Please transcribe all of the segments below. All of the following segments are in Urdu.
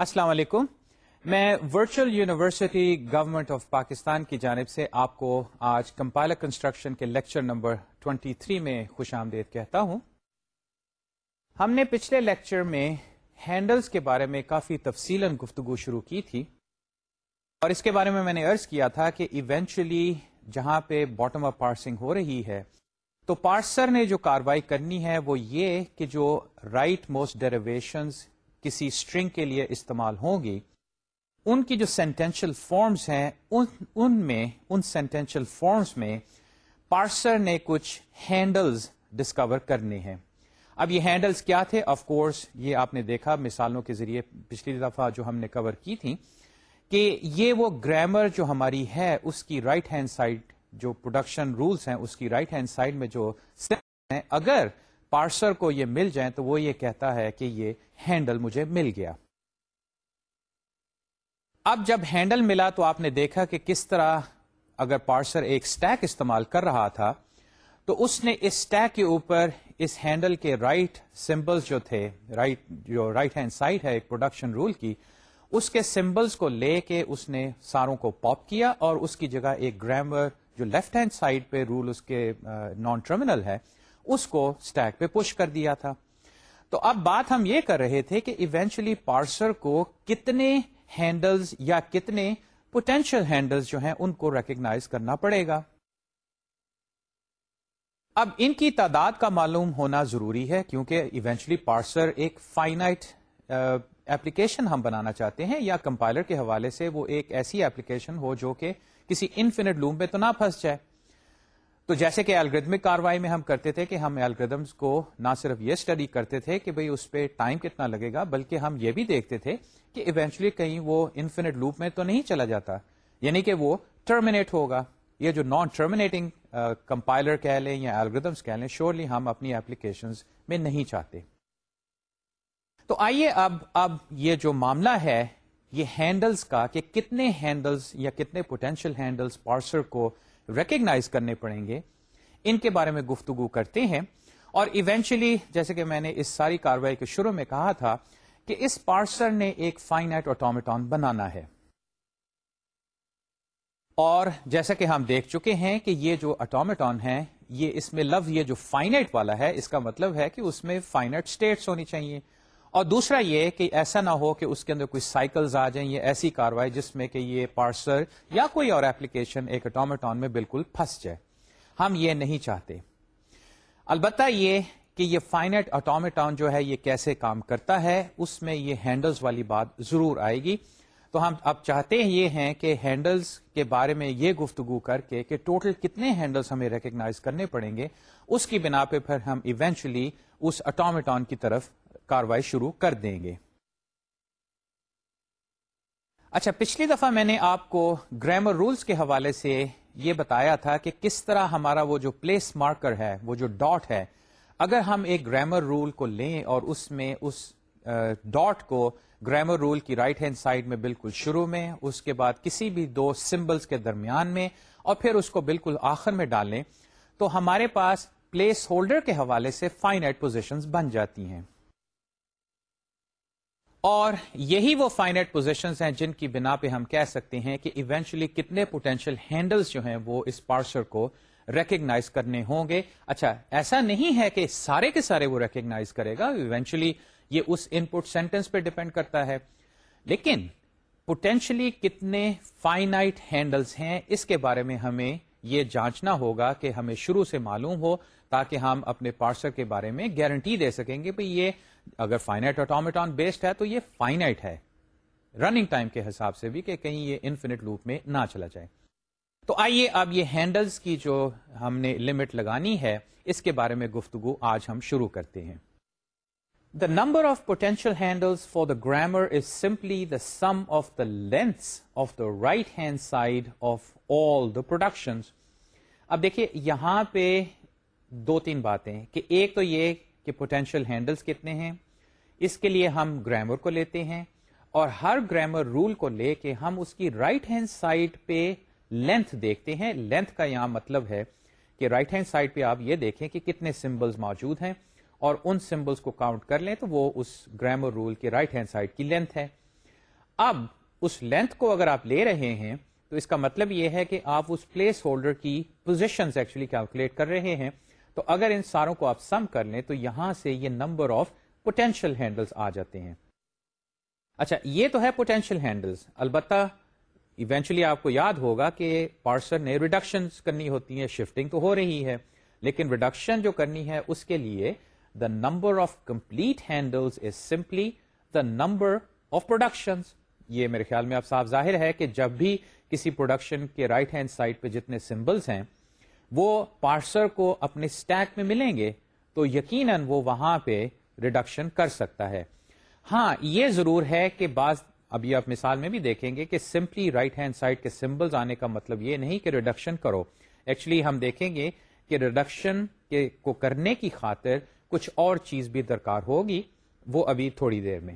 السلام علیکم۔ میں virtual university government of Pakistan کی جانب سے آپ کو آج کمپائلر کنسٹرکشن کے لیکچر نمبر 23 میں خوش آمدید کہتا ہوں۔ ہم نے پچھلے لیکچر میں ہینڈلز کے بارے میں کافی تفصیل گفتگو شروع کی تھی۔ اور اس کے بارے میں میں نے ارض کیا تھا کہ ایونچولی جہاں پہ باٹم اپ پارسنگ ہو رہی ہے، تو پارسر نے جو کاروائی کرنی ہے وہ یہ کہ جو رائٹ موسٹ ڈیریویشنز کسی اسٹرنگ کے لیے استعمال ہوں گی، ان کی جو سینٹینشل فارمز ہیں، ان ان میں، ان سینٹینشل فارمز میں پارسر نے کچھ ہینڈلز ڈسکور کرنے ہیں۔ اب یہ ہینڈلز کیا تھے؟ آف کورس یہ آپ نے دیکھا مثالوں کے ذریعے پچھلی دفعہ جو ہم نے کور کی تھی کہ یہ وہ گرامر جو ہماری ہے، اس کی رائٹ ہینڈ سائڈ جو پروڈکشن رولس ہیں، اس کی رائٹ ہینڈ سائڈ میں جو ہیں، اگر پارسر کو یہ مل جائیں تو وہ یہ کہتا ہے کہ یہ ہینڈل مجھے مل گیا۔ اب جب ہینڈل ملا تو آپ نے دیکھا کہ کس طرح اگر پارسر ایک سٹیک استعمال کر رہا تھا، تو اس نے اس سٹیک کے اوپر اس ہینڈل کے رائٹ سمبلس جو تھے، رائٹ جو رائٹ ہینڈ سائڈ ہے ایک پروڈکشن رول کی، اس کے سمبلس کو لے کے اس نے ساروں کو پاپ کیا اور اس کی جگہ ایک گرامر جو لیفٹ ہینڈ سائڈ پہ رول اس کے نان ٹرمینل ہے اس کو اسٹیک پہ پش کر دیا تھا۔ تو اب بات ہم یہ کر رہے تھے کہ ایونچولی پارسر کو کتنے ہینڈلز یا کتنے پوٹینشیل ہینڈلز جو ہیں ان کو ریکگنائز کرنا پڑے گا۔ اب ان کی تعداد کا معلوم ہونا ضروری ہے کیونکہ ایونچولی پارسر ایک فائنائٹ ایپلیکیشن ہم بنانا چاہتے ہیں یا کمپائلر کے حوالے سے وہ ایک ایسی ایپلیکیشن ہو جو کہ کسی انفینٹ لوم میں تو نہ پھنس جائے۔ تو جیسے کہ الگریدمک کاروائی میں ہم کرتے تھے کہ ہم الگریدمس کو نہ صرف یہ اسٹڈی کرتے تھے کہ بھئی اس پہ ٹائم کتنا لگے گا، بلکہ ہم یہ بھی دیکھتے تھے کہ ایونچولی کہیں وہ انفینٹ لوپ میں تو نہیں چلا جاتا۔ یعنی کہ وہ ٹرمینیٹ ہوگا۔ یہ جو نان ٹرمینیٹنگ کمپائلر کہہ لیں یا الگریدمس کہہ لیں شیورلی ہم اپنی ایپلیکیشن میں نہیں چاہتے۔ تو آئیے اب اب یہ جو معاملہ ہے، یہ ہینڈلز کا کہ کتنے ہینڈلز یا کتنے پوٹینشیل ہینڈلز پارسر کو ریکگنائز کرنے پڑیں گے۔ ان کے بارے میں گفتگو کرتے ہیں۔ اور ایونچولی جیسے کہ میں نے اس ساری کاروائی کے شروع میں کہا تھا کہ اس پارسر نے ایک فائنائٹ آٹومیٹون بنانا ہے۔ اور جیسا کہ ہم دیکھ چکے ہیں کہ یہ جو اٹومیٹون ہے، یہ اس میں لفظ یہ جو فائنائٹ والا ہے، اس کا مطلب ہے کہ اس میں فائنائٹ اسٹیٹس ہونی چاہیے۔ اور دوسرا یہ کہ ایسا نہ ہو کہ اس کے اندر کوئی سائیکلز آ جائیں، یہ ایسی کاروائی جس میں کہ یہ پارسر یا کوئی اور ایپلیکیشن ایک اٹومیٹون میں بالکل پھنس جائے۔ ہم یہ نہیں چاہتے۔ البتہ یہ کہ یہ فائنٹ اٹومیٹون جو ہے، یہ کیسے کام کرتا ہے، اس میں یہ ہینڈلز والی بات ضرور آئے گی۔ تو ہم اب چاہتے ہیں یہ ہیں کہ ہینڈلز کے بارے میں یہ گفتگو کر کے کہ ٹوٹل کتنے ہینڈلز ہمیں ریکگنائز کرنے پڑیں گے۔ اس کی بنا پہ پھر ہم ایونچولی اس اٹومیٹون کی طرف کاروائی شروع کر دیں گے۔ اچھا پچھلی دفعہ میں نے آپ کو گرامر رولز کے حوالے سے یہ بتایا تھا کہ کس طرح ہمارا وہ جو پلیس مارکر ہے، وہ جو ڈاٹ ہے، اگر ہم ایک گرامر رول کو لیں اور اس میں اس ڈاٹ کو گرامر رول کی رائٹ ہینڈ سائڈ میں بالکل شروع میں، اس کے بعد کسی بھی دو سمبلس کے درمیان میں اور پھر اس کو بالکل آخر میں ڈالیں، تو ہمارے پاس پلیس ہولڈر کے حوالے سے فائنائٹ پوزیشنز بن جاتی ہیں۔ اور یہی وہ فائنٹ پوزیشنز ہیں جن کی بنا پہ ہم کہہ سکتے ہیں کہ ایونچولی کتنے پوٹینشیل ہینڈلز جو ہیں وہ اس پارسر کو ریکگنائز کرنے ہوں گے۔ اچھا ایسا نہیں ہے کہ سارے کے سارے وہ ریکگنائز کرے گا ایونچولی یہ اس ان پٹ سینٹینس پہ ڈپینڈ کرتا ہے۔ لیکن پوٹینشلی کتنے فائنائٹ ہینڈلز ہیں، اس کے بارے میں ہمیں یہ جانچنا ہوگا کہ ہمیں شروع سے معلوم ہو تاکہ ہم اپنے پارسر کے بارے میں گارنٹی دے سکیں گے بھائی یہ اگر فائنائٹ آٹومیٹون بیسڈ ہے تو یہ فائنائٹ ہے۔ رننگ ٹائم کے حساب سے بھی کہ کہیں یہ انفینٹ لوپ میں نہ چلا جائے۔ تو آئیے اب یہ ہینڈلز کی جو ہم نے لمٹ لگانی ہے، اس کے بارے میں گفتگو آج ہم شروع کرتے ہیں۔ The number of potential handles for the grammar is simply the sum of the length of the right hand side of all the production اب دیکھیے، یہاں پہ دو تین باتیں کہ ایک تو یہ کہ پوٹینشیل ہینڈلس کتنے ہیں، اس کے لیے ہم گرامر کو لیتے ہیں اور ہر گرامر رول کو لے کے ہم اس کی رائٹ ہینڈ سائڈ پہ لینتھ دیکھتے ہیں۔ لینتھ کا یہاں مطلب ہے کہ رائٹ ہینڈ سائڈ پہ آپ یہ دیکھیں کہ کتنے سمبلس موجود ہیں اور ان سمبلس کو کاؤنٹ کر لیں تو وہ اس گرامر رول کے رائٹ ہینڈ سائڈ کی لینتھ ہے۔ اب اس لینتھ کو اگر آپ لے رہے ہیں تو اس کا مطلب یہ ہے کہ آپ اس پلیس ہولڈر کی پوزیشن ایکچولی کیلکولیٹ کر رہے ہیں۔ تو اگر ان ساروں کو آپ سم کر لیں تو یہاں سے یہ نمبر آف پوٹینشیل ہینڈلس آ جاتے ہیں۔ اچھا یہ تو ہے پوٹینشیل ہینڈلس البتہ ایونچولی آپ کو یاد ہوگا کہ پارسر نے ریڈکشن کرنی ہوتی ہے شفٹنگ تو ہو رہی ہے۔ لیکن ریڈکشن جو کرنی ہے، اس کے لیے the number of complete handles is simply the number of production یہ میرے خیال میں اب صاف ظاہر ہے کہ جب بھی کسی پروڈکشن کے رائٹ ہینڈ سائڈ پہ جتنے سمبلس ہیں وہ پارسر کو اپنے اسٹیک میں ملیں گے تو یقیناً وہ وہاں پہ ریڈکشن کر سکتا ہے۔ ہاں یہ ضرور ہے کہ بعض، ابھی آپ مثال میں بھی دیکھیں گے کہ سمپلی رائٹ ہینڈ سائڈ کے سمبلز آنے کا مطلب یہ نہیں کہ ریڈکشن کرو۔ ایکچولی ہم دیکھیں گے کہ ریڈکشن کو کرنے کی خاطر کچھ اور چیز بھی درکار ہوگی، وہ ابھی تھوڑی دیر میں۔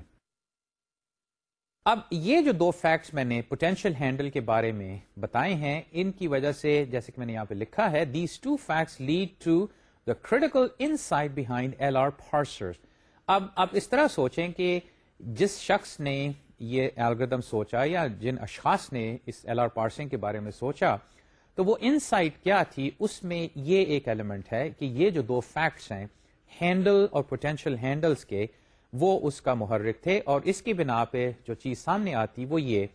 اب یہ جو دو فیکٹس میں نے پوٹینشیل ہینڈل کے بارے میں بتائے ہیں، ان کی وجہ سے جیسے کہ میں نے یہاں پہ لکھا ہے these two facts lead to the critical insight behind L R parser اب آپ اس طرح سوچیں کہ جس شخص نے یہ الگریدم سوچا یا جن اشخاص نے اس ایل آر پارسنگ کے بارے میں سوچا، تو وہ ان سائٹ کیا تھی؟ اس میں یہ ایک ایلیمنٹ ہے کہ یہ جو دو فیکٹس ہیں ہینڈل اور پوٹینشیل ہینڈلس کے وہ اس کا محرک تھے اور اس کی بنا پہ جو چیز سامنے آتی وہ یہ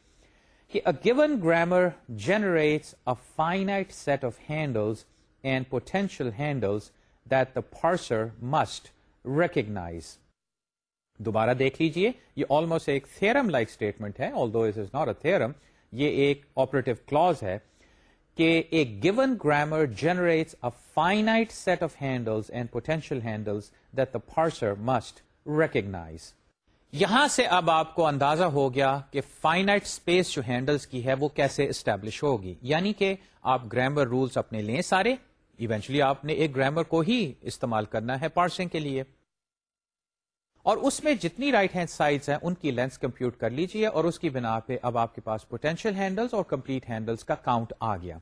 کہ given grammar generates a finite set of handles and potential handles that the parser must recognize دوبارہ دیکھ لیجیے، یہ آلموسٹ ایک تھرم لائک اسٹیٹمنٹ ہے آل دو از از ناٹ اے تھرم یہ ایک آپریٹو کلوز ہے کہ ایک given grammar generates a finite set of handles and potential handles that the parser must recognize یہاں سے اب آپ کو اندازہ ہو گیا کہ فائنائٹ اسپیس جو ہینڈلس کی ہے وہ کیسے اسٹیبلش ہوگی۔ یعنی کہ آپ گرامر رولس اپنے لیں سارے۔ ایونچولی آپ نے ایک گرامر کو ہی استعمال کرنا ہے پارسنگ کے لیے۔ اور اس میں جتنی رائٹ ہینڈ سائڈ ہیں، ان کی لینس کمپیوٹ کر لیجیے اور اس کی بنا پہ اب آپ کے پاس پوٹینشیل ہینڈلس اور کمپلیٹ ہینڈلس کا کاؤنٹ آ گیا۔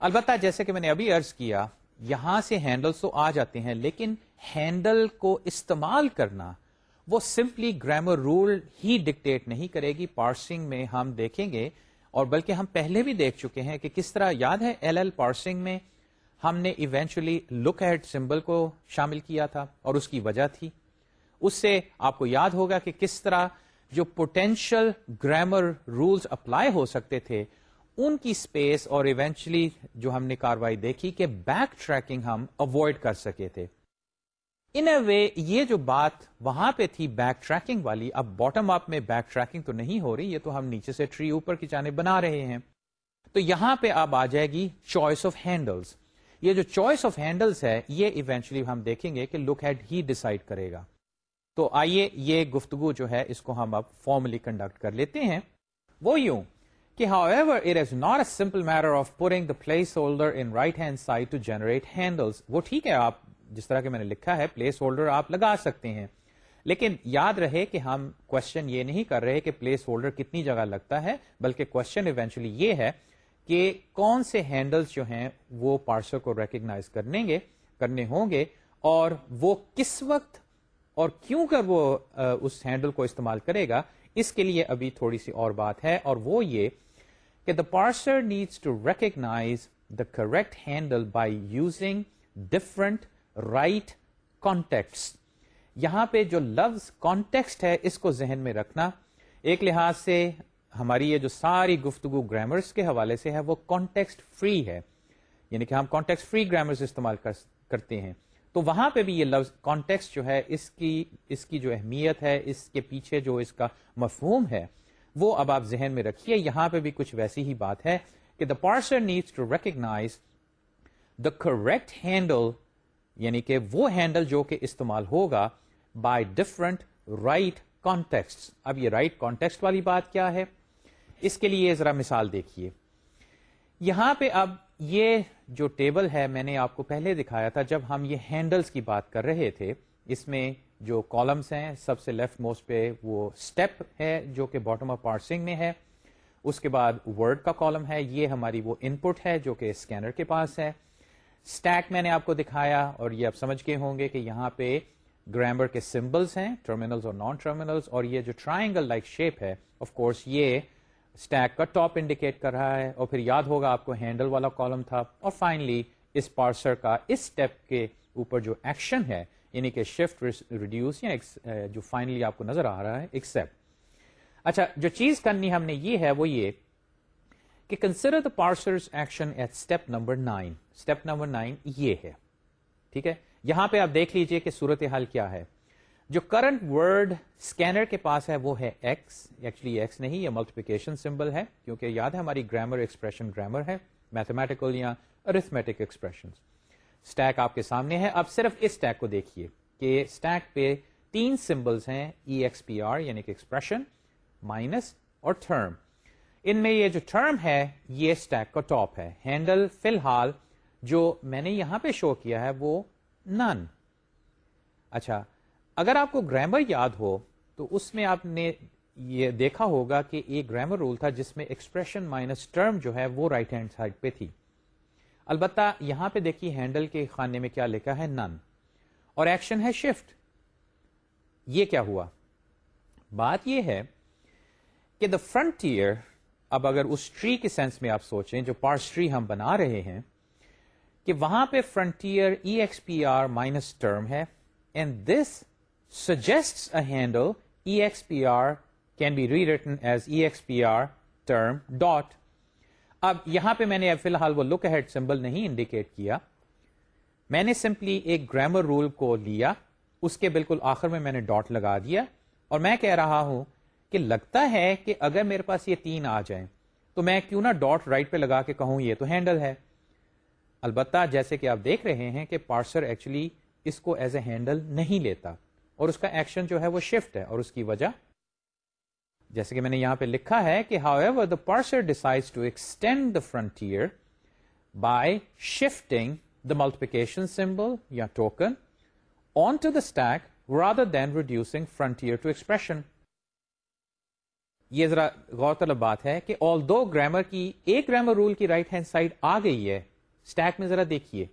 البتہ جیسے کہ میں نے ابھی ارض کیا، یہاں سے ہینڈلس تو آ جاتے ہیں، لیکن ہینڈل کو استعمال کرنا، وہ سمپلی گرامر رول ہی ڈکٹیٹ نہیں کرے گی۔ پارسنگ میں ہم دیکھیں گے، اور بلکہ ہم پہلے بھی دیکھ چکے ہیں کہ کس طرح یاد ہے ایل ایل پارسنگ میں ہم نے ایونچولی لک ایٹ سمبل کو شامل کیا تھا اور اس کی وجہ تھی۔ اس سے آپ کو یاد ہوگا کہ کس طرح جو پوٹینشیل گرامر رولز اپلائی ہو سکتے تھے، ان کی اسپیس اور ایونچلی جو ہم نے کاروائی دیکھی کہ بیک ٹریکنگ ہم اوائڈ کر سکے تھے۔ ان اے وے یہ جو بات وہاں پہ تھی بیک ٹریکنگ والی، اب باٹم اپ میں بیک ٹریکنگ تو نہیں ہو رہی، یہ تو ہم نیچے سے ٹری اوپر کی جانے بنا رہے ہیں۔ تو یہاں پہ اب آ جائے گی چوائس آف ہینڈلس یہ جو چوائس آف ہینڈلس ہے، یہ ایونچولی ہم دیکھیں گے کہ لک ہیڈ ہی ڈسائڈ کرے گا۔ تو آئیے یہ گفتگو جو ہے، اس کو ہم اب فارملی کنڈکٹ کر لیتے ہیں۔ وہ یوں کہ however it is not a simple matter of pouring the placeholder in right hand side to generate handles وہ ٹھیک ہے، آپ جس طرح کے میں نے لکھا ہے پلیس ہولڈر آپ لگا سکتے ہیں۔ لیکن یاد رہے کہ ہم کوشچن یہ نہیں کر رہے کہ پلیس ہولڈر کتنی جگہ لگتا ہے، بلکہ کوشچن ایونچولی یہ ہے کہ کون سے ہینڈلس جو ہیں وہ پارسل کو ریکگنائز کرنے گے، کرنے ہوں گے، اور وہ کس وقت اور کیوں کر وہ اس ہینڈل کو استعمال کرے گا۔ اس کے لیے ابھی تھوڑی سی اور بات ہے، اور وہ یہ کہ the parser needs to recognize the correct handle by using different right context یہاں پہ جو لفظ کانٹیکسٹ ہے، اس کو ذہن میں رکھنا۔ ایک لحاظ سے ہماری یہ جو ساری گفتگو گرامرس کے حوالے سے ہے، وہ کانٹیکسٹ فری ہے۔ یعنی کہ ہم کانٹیکسٹ فری گرامرس استعمال کرتے ہیں۔ تو وہاں پہ بھی یہ لفظ کانٹیکسٹ جو ہے، اس کی اس کی جو اہمیت ہے، اس کے پیچھے جو اس کا مفہوم ہے، وہ اب آپ ذہن میں رکھیے۔ یہاں پہ بھی کچھ ویسی ہی بات ہے کہ the parser needs to recognize the correct handle یعنی کہ وہ ہینڈل جو کہ استعمال ہوگا بائی ڈفرنٹ رائٹ کانٹیکسٹ اب یہ رائٹ right کانٹیکسٹ والی بات کیا ہے؟ اس کے لیے ذرا مثال دیکھیے۔ یہاں پہ اب یہ جو ٹیبل ہے، میں نے آپ کو پہلے دکھایا تھا جب ہم یہ ہینڈلز کی بات کر رہے تھے، اس میں جو کالمس ہیں، سب سے لیفٹ موسٹ پہ وہ اسٹیپ ہے جو کہ باٹم آف پارسنگ میں ہے۔ اس کے بعد ورڈ کا کالم ہے، یہ ہماری وہ ان پٹ ہے جو کہ اسکینر کے پاس ہے۔ اسٹیک میں نے آپ کو دکھایا اور یہ آپ سمجھ کے ہوں گے کہ یہاں پہ گرامر کے سمبلس ہیں ٹرمینلز اور نان ٹرمینلز اور یہ جو ٹرائنگل لائک شیپ ہے آف کورس یہ اسٹیک کا ٹاپ انڈیکیٹ کر رہا ہے۔ اور پھر یاد ہوگا آپ کو ہینڈل والا کالم تھا۔ اور فائنلی اس پارسر کا اس اسٹیپ کے اوپر جو ایکشن ہے یعنی کہ شفٹ ریڈیوس یا جو فائنلی آپ کو نظر آ رہا ہے ایکسپٹ اچھا جو چیز کرنی ہم نے یہ ہے وہ یہ کہ consider the parser action at step number nine step number nine یہ ہے. ٹھیک ہے؟ یہاں پہ آپ دیکھ لیجیے کہ صورت حال کیا ہے۔ جو کرنٹ ورڈ اسکینر کے پاس ہے وہ ہے ایکس ایکچولی ایکس نہیں، یہ ملٹیپیکیشن سمبل ہے، کیونکہ یاد ہے ہماری گرامر ایکسپریشن گرامر ہے میتھمیٹیکل یا ارتھمیٹک ایکسپریشن اسٹیک آپ کے سامنے ہے۔ اب صرف اس اسٹیک کو دیکھیے کہ اسٹیک پہ تین سمبلس ہیں ای ایکس پی آر یعنی کہ ایکسپریشن مائنس اور ٹرم ان میں یہ جو ٹرم ہے، یہ اسٹیک کا ٹاپ ہے. ہینڈل فی الحال جو میں نے یہاں پہ شو کیا ہے، وہ نن اچھا اگر آپ کو گرامر یاد ہو، تو اس میں آپ نے یہ دیکھا ہوگا کہ ایک گرامر رول تھا جس میں ایکسپریشن مائنس ٹرم جو ہے، وہ رائٹ ہینڈ سائڈ پہ تھی. البتہ یہاں پہ دیکھیے ہینڈل کے خانے میں کیا لکھا ہے نن اور ایکشن ہے شفٹ یہ کیا ہوا؟ بات یہ ہے کہ دا فرنٹیئر اب اگر اس ٹری کے سینس میں آپ سوچیں، جو پارس ٹری ہم بنا رہے ہیں، کہ وہاں پہ frontier E X P R minus term ہے and this suggest a handle E X P R can be rewritten as E X P R term dot اب یہاں پہ میں نے فی الحال وہ لک ہیڈ سمبل نہیں انڈیکیٹ کیا۔ میں نے سمپلی ایک گرامر رول کو لیا، اس کے بالکل آخر میں میں نے ڈاٹ لگا دیا، اور میں کہہ رہا ہوں کہ لگتا ہے کہ اگر میرے پاس یہ تین آ جائیں، تو میں کیوں نہ ڈاٹ رائٹ پہ لگا کے کہوں یہ تو ہینڈل ہے۔ البتہ جیسے کہ آپ دیکھ رہے ہیں کہ پارسر ایکچولی اس کو ایز اے ہینڈل نہیں لیتا اور اس کا ایکشن جو ہے وہ شفٹ ہے اور اس کی وجہ۔ جیسے کہ میں نے یہاں پہ لکھا ہے کہ however the parser decide to extend the frontier by shifting the multiplication symbol یا token on to the stack rather than reducing frontier to expression یہ ذرا غور طلب بات ہے کہ آل دو گرامر کی ایک گرامر رول کی رائٹ ہینڈ سائڈ آ گئی ہے اسٹیک میں ذرا دیکھیے۔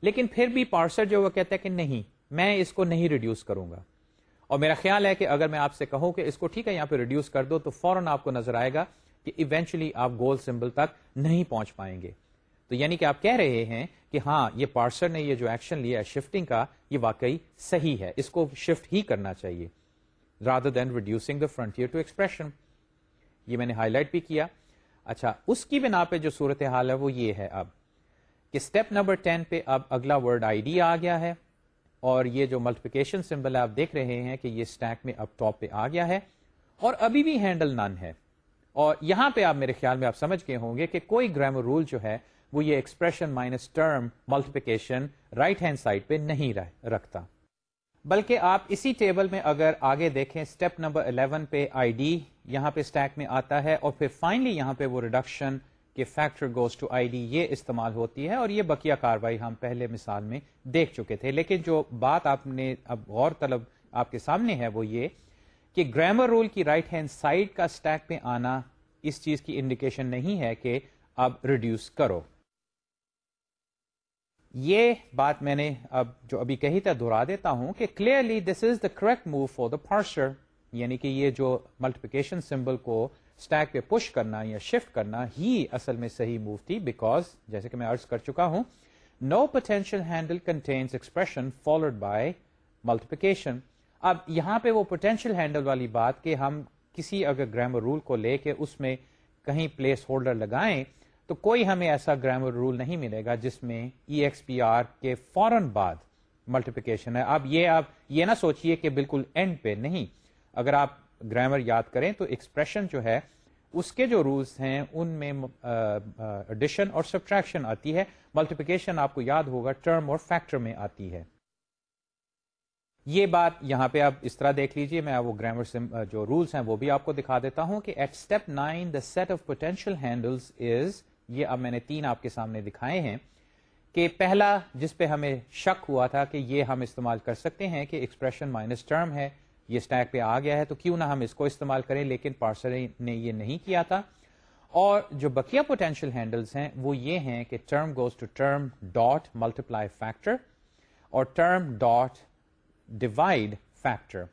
لیکن پھر بھی پارسر جو وہ کہتا ہے کہ نہیں، میں اس کو نہیں ریڈیوس کروں گا۔ اور میرا خیال ہے کہ اگر میں آپ سے کہوں کہ اس کو ٹھیک ہے یہاں پہ ریڈیوس کر دو، تو فوراً آپ کو نظر آئے گا کہ ایونچولی آپ گول سمبل تک نہیں پہنچ پائیں گے۔ تو یعنی کہ آپ کہہ رہے ہیں کہ ہاں یہ پارسر نے یہ جو ایکشن لیا شفٹنگ کا، یہ واقعی صحیح ہے۔ اس کو شفٹ ہی کرنا چاہیے۔ Rather than reducing the frontier to expression یہ میں نے ہائی لائٹ بھی کیا۔ اچھا اس کی بنا پہ جو صورت حال ہے وہ یہ ہے اب کہ اسٹیپ نمبر ٹین پہ اب اگلا ورڈ آئی ڈی آ گیا ہے اور یہ جو ملٹیپیکیشن سمبل ہے، آپ دیکھ رہے ہیں کہ یہ اسٹیک میں اب ٹاپ پہ آ گیا ہے اور ابھی بھی ہینڈل نن ہے۔ اور یہاں پہ آپ میرے خیال میں آپ سمجھ گئے ہوں گے کہ کوئی گرامر رول جو ہے وہ یہ expression minus term multiplication right hand side پہ نہیں رکھتا۔ بلکہ آپ اسی ٹیبل میں اگر آگے دیکھیں اسٹیپ نمبر 11 پہ آئی ڈی یہاں پہ اسٹیک میں آتا ہے اور پھر فائنلی یہاں پہ وہ ریڈکشن کہ factor goes to I D یہ استعمال ہوتی ہے اور یہ بقیہ کاروائی ہم پہلے مثال میں دیکھ چکے تھے۔ لیکن جو بات آپ نے اب غور طلب آپ کے سامنے ہے وہ یہ کہ گرامر رول کی رائٹ ہینڈ سائڈ کا اسٹیک پہ آنا اس چیز کی انڈیکیشن نہیں ہے کہ اب ریڈیوس کرو۔ یہ بات میں نے اب جو ابھی کہی تھا، دہرا دیتا ہوں کہ clearly this is the correct move for the parser یعنی کہ یہ جو ملٹیپیکیشن سمبل کو اسٹیک پہ پش کرنا یا شفٹ کرنا ہی اصل میں صحیح موو تھی بیکاز جیسے کہ میں ارض کر چکا ہوں no potential handle contains expression followed by multiplication اب یہاں پہ وہ پوٹینشیل ہینڈل والی بات کہ ہم کسی اگر گرامر رول کو لے کے اس میں کہیں پلیس ہولڈر لگائیں تو کوئی ہمیں ایسا گرامر رول نہیں ملے گا جس میں ای ایکس پی آر کے فوراً بعد ملٹیپیکیشن ہے۔ اب یہ آپ یہ نہ سوچئے کہ بالکل اینڈ پہ نہیں۔ اگر آپ گرامر یاد کریں تو ایکسپریشن جو ہے، اس کے جو رولس ہیں، ان میں ایڈیشن اور سبٹریکشن آتی ہے۔ ملٹیپیکیشن آپ کو یاد ہوگا ٹرم اور فیکٹر میں آتی ہے۔ یہ بات یہاں پہ آپ اس طرح دیکھ لیجیے، میں وہ گرامر جو رولس ہیں، وہ بھی آپ کو دکھا دیتا ہوں کہ at step nine the set of potential handles is یہ اب میں نے تین آپ کے سامنے دکھائے ہیں کہ پہلا جس پہ ہمیں شک ہوا تھا کہ یہ ہم استعمال کر سکتے ہیں کہ ایکسپریشن مائنس ٹرم ہے، یہ اسٹیک پہ آ گیا ہے، تو کیوں نہ ہم اس کو استعمال کریں، لیکن پارسل نے یہ نہیں کیا تھا۔ اور جو بقیہ پوٹینشیل ہینڈلس ہیں، وہ یہ ہیں کہ term goes to term dot multiply factor اور ٹرم ڈاٹ divide factor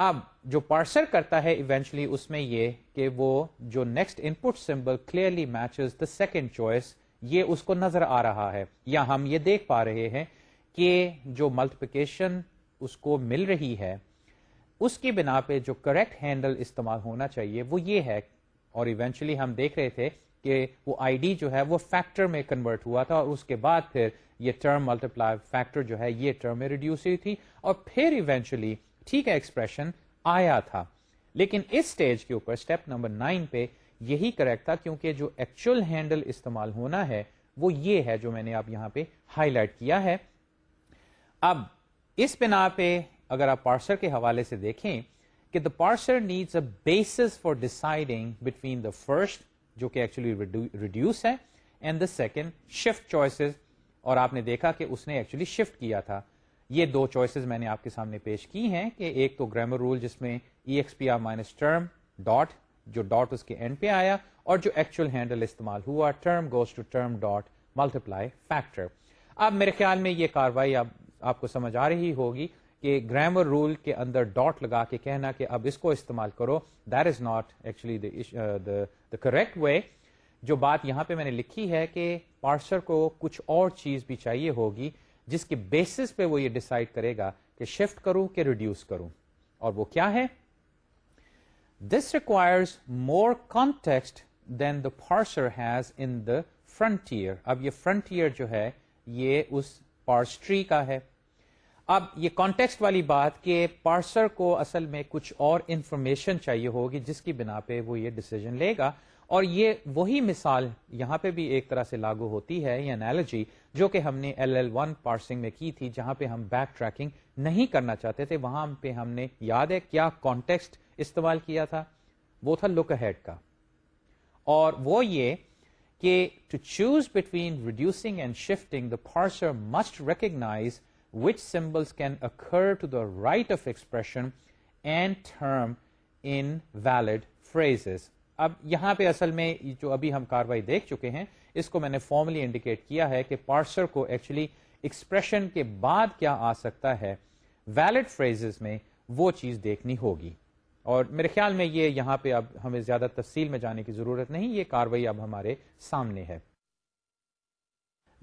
اب جو پارسر کرتا ہے ایونچلی اس میں یہ کہ وہ جو next input symbol clearly matches the second choice یہ اس کو نظر آ رہا ہے۔ یا ہم یہ دیکھ پا رہے ہیں کہ جو ملٹیپیکیشن اس کو مل رہی ہے، اس کی بنا پہ جو کریکٹ ہینڈل استعمال ہونا چاہیے وہ یہ ہے۔ اور ایونچولی ہم دیکھ رہے تھے کہ وہ آئی ڈی جو ہے وہ فیکٹر میں کنورٹ ہوا تھا اور اس کے بعد پھر یہ ٹرم ملٹیپلائی فیکٹر جو ہے یہ ٹرم میں ریڈیوس ہوئی تھی۔ اور پھر ایونچولی ٹھیک ہے ایکسپریشن آیا تھا۔ لیکن اس اسٹیج کے اوپر اسٹیپ نمبر نائن پہ، یہی کریکٹ تھا کیونکہ جو ایکچوئل ہینڈل استعمال ہونا ہے، وہ یہ ہے جو میں نے آپ یہاں پہ ہائی لائٹ کیا ہے۔ اب، اس بنا پہ اگر آپ پارسر کے حوالے سے دیکھیں کہ the parser needs a base for deciding between the first جو کہ ایکچولی ریڈیوس ہے and the second shift choices اور آپ نے دیکھا کہ اس نے ایکچولی شفٹ کیا تھا۔ یہ دو چوائسز میں نے آپ کے سامنے پیش کی ہیں کہ ایک تو گرامر رول جس میں E X P R minus term dot جو ڈاٹ اس کے اینڈ پہ آیا اور جو ایکچوئل ہینڈل استعمال ہوا term goes to term dot multiply factor اب میرے خیال میں یہ کاروائی اب آپ کو سمجھ آ رہی ہوگی کہ گرامر رول کے اندر ڈاٹ لگا کے کہنا کہ اب اس کو استعمال کرو that is not actually the correct way جو بات یہاں پہ میں نے لکھی ہے کہ پارسر کو کچھ اور چیز بھی چاہیے ہوگی جس کے بیسس پہ وہ یہ ڈسائڈ کرے گا کہ شفٹ کروں کہ ریڈیوس کروں۔ اور وہ کیا ہے؟ This requires more context than the parser has in the frontier اب یہ فرنٹیئر جو ہے، یہ اس پارسٹری کا ہے۔ اب یہ کانٹیکسٹ والی بات کہ پارسر کو اصل میں کچھ اور انفارمیشن چاہیے ہوگی، جس کی بنا پہ وہ یہ ڈسیزن لے گا۔ اور یہ وہی مثال یہاں پہ بھی ایک طرح سے لاگو ہوتی ہے، یہ انالوجی جو کہ ہم نے ایل ایل ون پارسنگ میں کی تھی، جہاں پہ ہم بیک ٹریکنگ نہیں کرنا چاہتے تھے، وہاں پہ ہم نے، یاد ہے کیا کانٹیکسٹ استعمال کیا تھا؟ وہ تھا لک ہیڈ کا۔ اور وہ یہ کہ to choose between reducing and shifting the parser must recognize which symbols can occur to the right of expression and term in valid phrases اب یہاں پہ اصل میں جو ابھی ہم کاروائی دیکھ چکے ہیں، اس کو میں نے فارملی انڈیکیٹ کیا ہے کہ پارسر کو ایکچولی ایکسپریشن کے بعد کیا آ سکتا ہے ویلڈ فریزز میں وہ چیز دیکھنی ہوگی۔ اور میرے خیال میں یہ یہاں پہ اب ہمیں زیادہ تفصیل میں جانے کی ضرورت نہیں، یہ کاروائی اب ہمارے سامنے ہے۔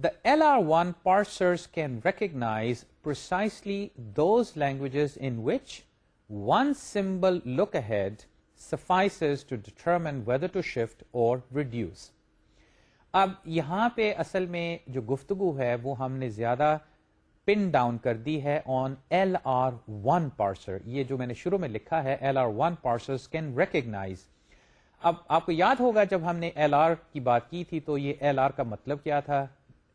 The L R one parsers can recognize precisely those languages in which one symbol look ahead suffices to determine whether to shift or reduce. اب یہاں پہ اصل میں جو گفتگو ہے، وہ ہم نے زیادہ پن ڈاؤن کر دی ہے on L R one parser یہ جو میں نے شروع میں لکھا ہے L R one parser can recognize اب آپ کو یاد ہوگا جب ہم نے ایل آر کی بات کی تھی تو یہ ایل آر کا مطلب کیا تھا؟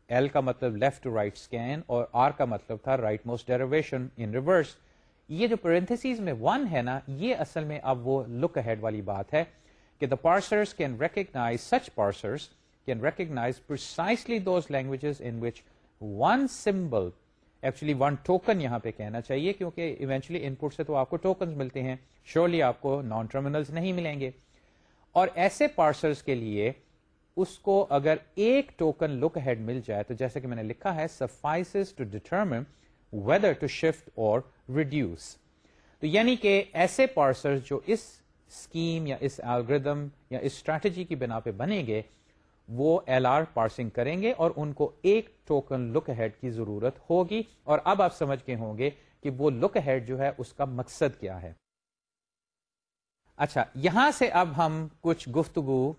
ایل کا مطلب لیفٹ ٹو رائٹ اسکین اور آر کا مطلب تھا rightmost derivation in reverse یہ جو پرنتھس میں ون ہے نا، یہ اصل میں اب وہ لک ہیڈ والی بات ہے کہ the parsers can recognize such parsers can recognize precisely those languages in which one symbol actually one token یہاں پہ کہنا چاہیے کیونکہ ایونچولی ان پٹ سے تو آپ کو ٹوکن ملتے ہیں شیورلی آپ کو نان ٹرمینلز نہیں ملیں گے. اور ایسے پارسرس کے لیے اس کو اگر ایک ٹوکن لک ہیڈ مل جائے تو جیسے کہ میں نے لکھا ہے suffices to determine whether to shift اور ریڈیوس تو یعنی کہ ایسے پارسر جو اس اسکیم یا اس الگریدم یا اس اسٹریٹجی کی بنا پہ بنے گے، وہ ایل آر پارسنگ کریں گے اور ان کو ایک ٹوکن لک ہیڈ کی ضرورت ہوگی اور اب آپ سمجھ کے ہوں گے کہ وہ لک ہیڈ جو ہے اس کا مقصد کیا ہے۔ اچھا یہاں سے اب ہم کچھ گفتگو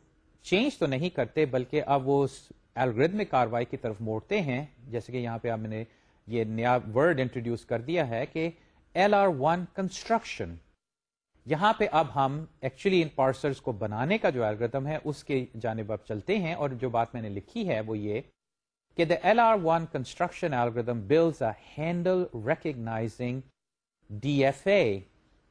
چینج تو نہیں کرتے بلکہ اب وہ الگریدمک کاروائی کی طرف موڑتے ہیں، جیسے کہ یہاں پہ آپ نے یہ نیا ورڈ انٹروڈیوس کر دیا ہے کہ ایل آر ون کنسٹرکشن یہاں پہ اب ہم ایکچولی ان پارسلس کو بنانے کا جو الگریدم ہے، اس کے جانب اب چلتے ہیں اور جو بات میں نے لکھی ہے وہ یہ کہ the L R one construction algorithm builds a handle recognizing D F A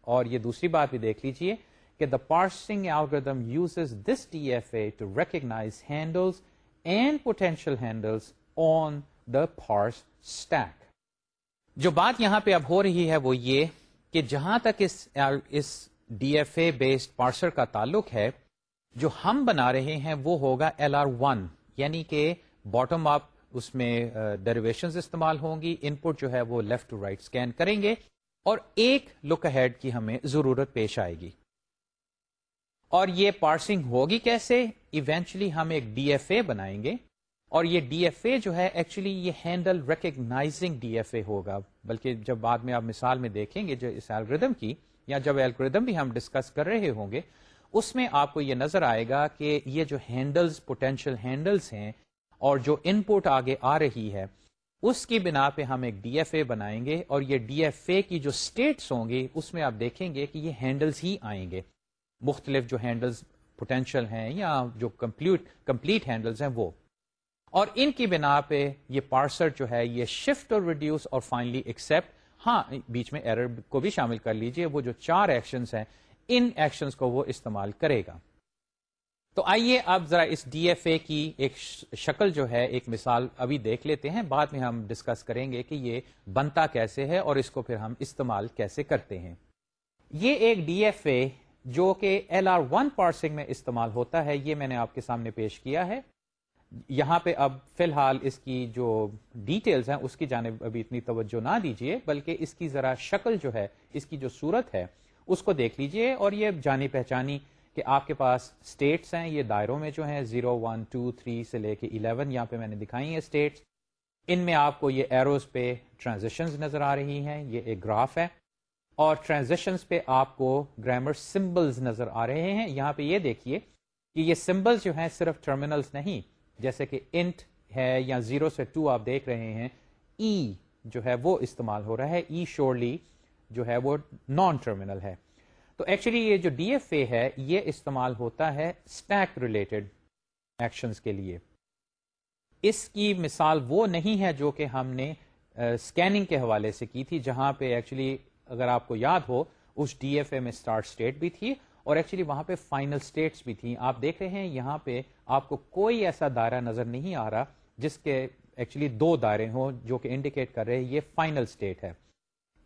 اور یہ دوسری بات بھی دیکھ لیجیے کہ the parsing algorithm uses this D F A to recognize handles and potential handles on the parse stack جو بات یہاں پہ اب ہو رہی ہے وہ یہ کہ جہاں تک اس اس D F A based parser کا تعلق ہے، جو ہم بنا رہے ہیں وہ ہوگا ایل آر ون یعنی کہ باٹم اپ اس میں ڈیریویشن استعمال ہوں گی ان پٹ جو ہے وہ لیفٹ ٹو رائٹ اسکین کریں گے، اور ایک لک ہیڈ کی ہمیں ضرورت پیش آئے گی۔ اور یہ پارسنگ ہوگی کیسے؟ ایونچلی ہم ایک ڈی ایف اے بنائیں گے۔ اور یہ ڈی ایف اے جو ہے ایکچولی یہ handle recognizing D F A ہوگا. بلکہ جب بعد میں آپ مثال میں دیکھیں گے جو اس الگریدم کی، یا جب الگریدم بھی ہم ڈسکس کر رہے ہوں گے، اس میں آپ کو یہ نظر آئے گا کہ یہ جو ہینڈلز پوٹینشیل ہینڈلز ہیں، اور جو ان پٹ آگے آ رہی ہے، اس کی بنا پہ ہم ایک ڈی ایف اے بنائیں گے، اور یہ ڈی ایف اے کی جو اسٹیٹس ہوں گے، اس میں آپ دیکھیں گے کہ یہ ہینڈلز ہی آئیں گے. مختلف جو ہینڈلز پوٹینشیل ہیں یا جو کمپلیٹ کمپلیٹ ہینڈلز ہیں وہ. اور ان کی بنا پہ یہ پارسر جو ہے یہ شفٹ اور ریڈیوس اور فائنلی ایکسپٹ ہاں بیچ میں ایرر کو بھی شامل کر لیجیے، وہ جو چار ایکشنز ہیں، ان ایکشنز کو وہ استعمال کرے گا۔ تو آئیے اب ذرا اس ڈی ایف اے کی ایک شکل جو ہے، ایک مثال ابھی دیکھ لیتے ہیں۔ بعد میں ہم ڈسکس کریں گے کہ یہ بنتا کیسے ہے اور اس کو پھر ہم استعمال کیسے کرتے ہیں۔ یہ ایک ڈی ایف اے جو کہ ایل آر ون پارسنگ میں استعمال ہوتا ہے، یہ میں نے آپ کے سامنے پیش کیا ہے۔ یہاں پہ اب فی الحال اس کی جو ڈیٹیلز ہیں، اس کی جانب ابھی اتنی توجہ نہ دیجیے بلکہ اس کی ذرا شکل جو ہے، اس کی جو صورت ہے، اس کو دیکھ لیجیے اور یہ جانی پہچانی کہ آپ کے پاس اسٹیٹس ہیں، یہ دائروں میں جو ہیں زیرو ون ٹو تھری سے لے کے الیون یہاں پہ میں نے دکھائی ہیں اسٹیٹس ان میں آپ کو یہ ایروز پہ ٹرانزیکشن نظر آ رہی ہیں، یہ ایک گراف ہے۔ اور ٹرانزیکشن پہ آپ کو گرامر سمبلز نظر آ رہے ہیں۔ یہاں پہ یہ دیکھیے کہ یہ سمبلز جو ہیں، صرف ٹرمینلز نہیں جیسے کہ انٹ ہے یا زیرو سے ٹو آپ دیکھ رہے ہیں ای e جو ہے وہ استعمال ہو رہا ہے e ای شورلی جو ہے وہ نان ٹرمینل ہے۔ تو ایکچولی یہ جو ڈی ایف اے ہے، یہ استعمال ہوتا ہے اسٹیک ریلیٹڈ ایکشنز کے لیے۔ اس کی مثال وہ نہیں ہے جو کہ ہم نے اسکیننگ کے حوالے سے کی تھی، جہاں پہ ایکچولی اگر آپ کو یاد ہو، اس ڈی ایف اے میں اسٹارٹ اسٹیٹ بھی تھی اور ایکچولی وہاں پہ فائنل اسٹیٹس بھی تھیں۔ آپ دیکھ رہے ہیں یہاں پہ آپ کو کوئی ایسا دائرہ نظر نہیں آ رہا جس کے ایکچولی دو دائرے ہوں جو کہ انڈیکیٹ کر رہے ہیں، یہ فائنل اسٹیٹ ہے۔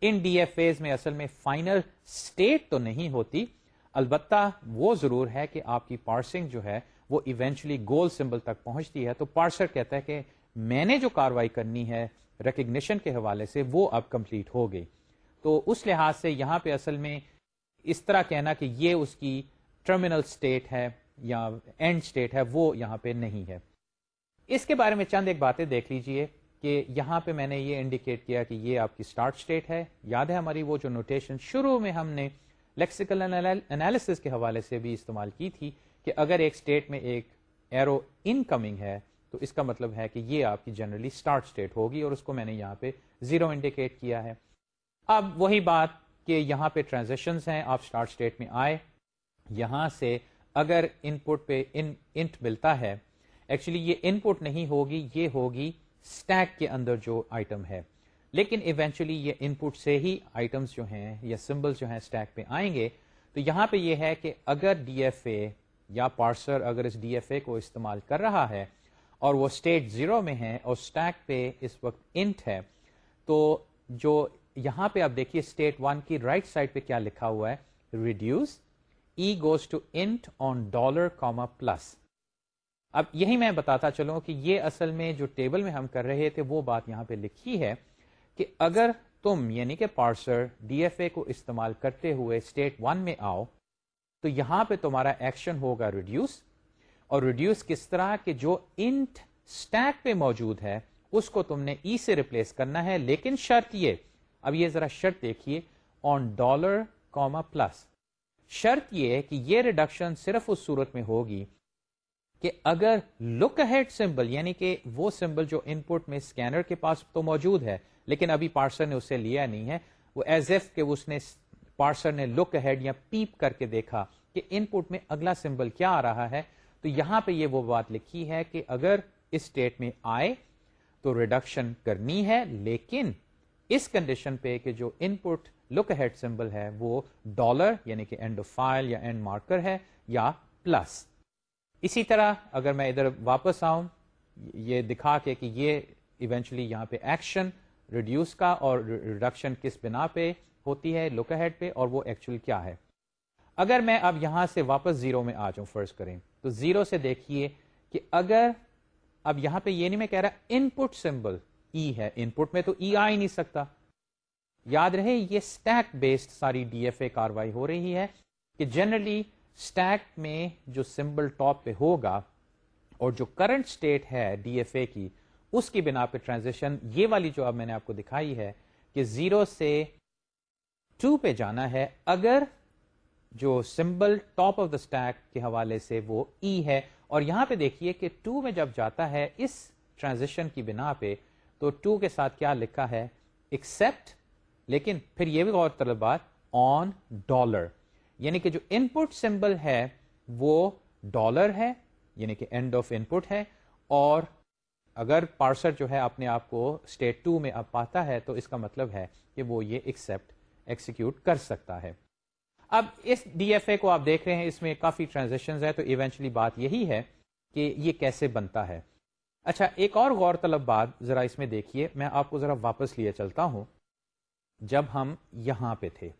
ان ڈی ایف ایز میں اصل میں فائنل اسٹیٹ تو نہیں ہوتی، البتہ وہ ضرور ہے کہ آپ کی پارسنگ جو ہے وہ ایونچولی گول سمبل تک پہنچتی ہے۔ تو پارسر کہتا ہے کہ میں نے جو کاروائی کرنی ہے ریکگنیشن کے حوالے سے وہ اب کمپلیٹ ہو گئی۔ تو اس لحاظ سے یہاں پہ اصل میں اس طرح کہنا کہ یہ اس کی ٹرمینل اسٹیٹ ہے یا اینڈ اسٹیٹ ہے، وہ یہاں پہ نہیں ہے۔ اس کے بارے میں چند ایک باتیں دیکھ لیجیے کہ یہاں پہ میں نے یہ انڈیکیٹ کیا کہ یہ آپ کی اسٹارٹ اسٹیٹ ہے۔ یاد ہے ہماری وہ جو نوٹیشن شروع میں ہم نے لیکسیکل انالیس کے حوالے سے بھی استعمال کی تھی کہ اگر ایک اسٹیٹ میں ایک ایرو ان کمنگ ہے، تو اس کا مطلب ہے کہ یہ آپ کی جنرلی اسٹارٹ اسٹیٹ ہوگی اور اس کو میں نے یہاں پہ زیرو انڈیکیٹ کیا ہے۔ اب وہی بات کہ یہاں پہ ٹرانزیکشن ہیں، آپ اسٹارٹ اسٹیٹ میں آئے یہاں سے اگر ان پٹ پہ ان انٹ ملتا ہے ایکچولی یہ ان پٹ نہیں ہوگی، یہ ہوگی اسٹیک کے اندر جو آئٹم ہے۔ لیکن ایونچولی یہ ان پٹ سے ہی آئٹمس جو ہیں یا سمبل جو ہیں اسٹیک پہ آئیں گے۔ تو یہاں پہ یہ ہے کہ اگر ڈی ایف اے یا پارسر اگر اس ڈی ایف اے کو استعمال کر رہا ہے اور وہ اسٹیٹ زیرو میں ہے اور اسٹیک پہ اس وقت انٹ ہے، تو جو یہاں پہ آپ دیکھیے اسٹیٹ ون کی رائٹ right سائڈ پہ کیا لکھا ہوا ہے؟ Reduce E goes to int on dollar comma plus اب یہی میں بتاتا چلوں کہ یہ اصل میں جو ٹیبل میں ہم کر رہے تھے وہ بات یہاں پہ لکھی ہے کہ اگر تم یعنی کہ پارسر ڈی ایف اے کو استعمال کرتے ہوئے اسٹیٹ ون میں آؤ تو یہاں پہ تمہارا ایکشن ہوگا ریڈیوس اور ریڈیوس کس طرح کہ جو انٹ اسٹیک پہ موجود ہے اس کو تم نے ای e سے ریپلیس کرنا ہے، لیکن شرط یہ اب یہ ذرا شرط دیکھیے آن ڈالر کوما پلس شرط یہ کہ یہ ریڈکشن صرف اس صورت میں ہوگی کہ اگر لک ہیڈ سمبل یعنی کہ وہ سمبل جو ان پٹ میں اسکینر کے پاس تو موجود ہے، لیکن ابھی پارسر نے اسے لیا نہیں ہے، وہ ایز ایف کہ اس نے پارسر نے لک ہیڈ یا پیپ کر کے دیکھا کہ ان پٹ میں اگلا سمبل کیا آ رہا ہے۔ تو یہاں پہ یہ وہ بات لکھی ہے کہ اگر اس اسٹیٹ میں آئے تو ریڈکشن کرنی ہے، لیکن اس کنڈیشن پہ کہ جو ان پٹ لک ہیڈ سمبل ہے وہ ڈالر یعنی کہ اینڈ آف فائل یا اینڈ مارکر ہے یا پلس اسی طرح اگر میں ادھر واپس آؤں، یہ دکھا کے کہ یہ ایونچولی یہاں پہ ایکشن ریڈیوس کا اور ریڈکشن کس بنا پہ ہوتی ہے لک ہیڈ پہ اور وہ ایکچوئل کیا ہے؟ اگر میں اب یہاں سے واپس زیرو میں آ جاؤں فرض کریں، تو زیرو سے دیکھیے کہ اگر اب یہاں پہ یہ نہیں میں کہہ رہا ان پٹ سمبل ای ہے ان پٹ میں تو ای آ ہی نہیں سکتا۔ یاد رہے، یہ اسٹیک بیسڈ ساری ڈی ایف اے کاروائی ہو رہی ہے کہ جنرلی اسٹیک میں جو سمبل ٹاپ پہ ہوگا اور جو کرنٹ اسٹیٹ ہے ڈی ایف اے کی، اس کی بنا پہ ٹرانزیکشن یہ والی جو اب میں نے آپ کو دکھائی ہے کہ زیرو سے ٹو پہ جانا ہے۔ اگر جو symbol top of the stack کے حوالے سے وہ ای ہے، اور یہاں پہ دیکھیے کہ ٹو میں جب جاتا ہے، اس ٹرانزیکشن کی بنا پہ تو ٹو کے ساتھ کیا لکھا ہے؟ ایکسپٹ لیکن پھر یہ بھی غور طلب بات آن ڈالر یعنی کہ جو ان پٹ سمبل ہے، وہ ڈالر ہے یعنی کہ اینڈ آف ان پٹ ہے، اور اگر پارسر جو ہے اپنے آپ کو اسٹیٹ ٹو میں اب پاتا ہے، تو اس کا مطلب ہے کہ وہ یہ ایکسپٹ ایکسیکیوٹ کر سکتا ہے۔ اب اس ڈی ایف اے کو آپ دیکھ رہے ہیں، اس میں کافی ٹرانزیکشن ہے تو ایونچولی بات یہی ہے کہ یہ کیسے بنتا ہے۔ اچھا ایک اور غور طلب بات ذرا اس میں دیکھیے، میں آپ کو ذرا واپس لیے چلتا ہوں۔ جب ہم یہاں پہ تھے۔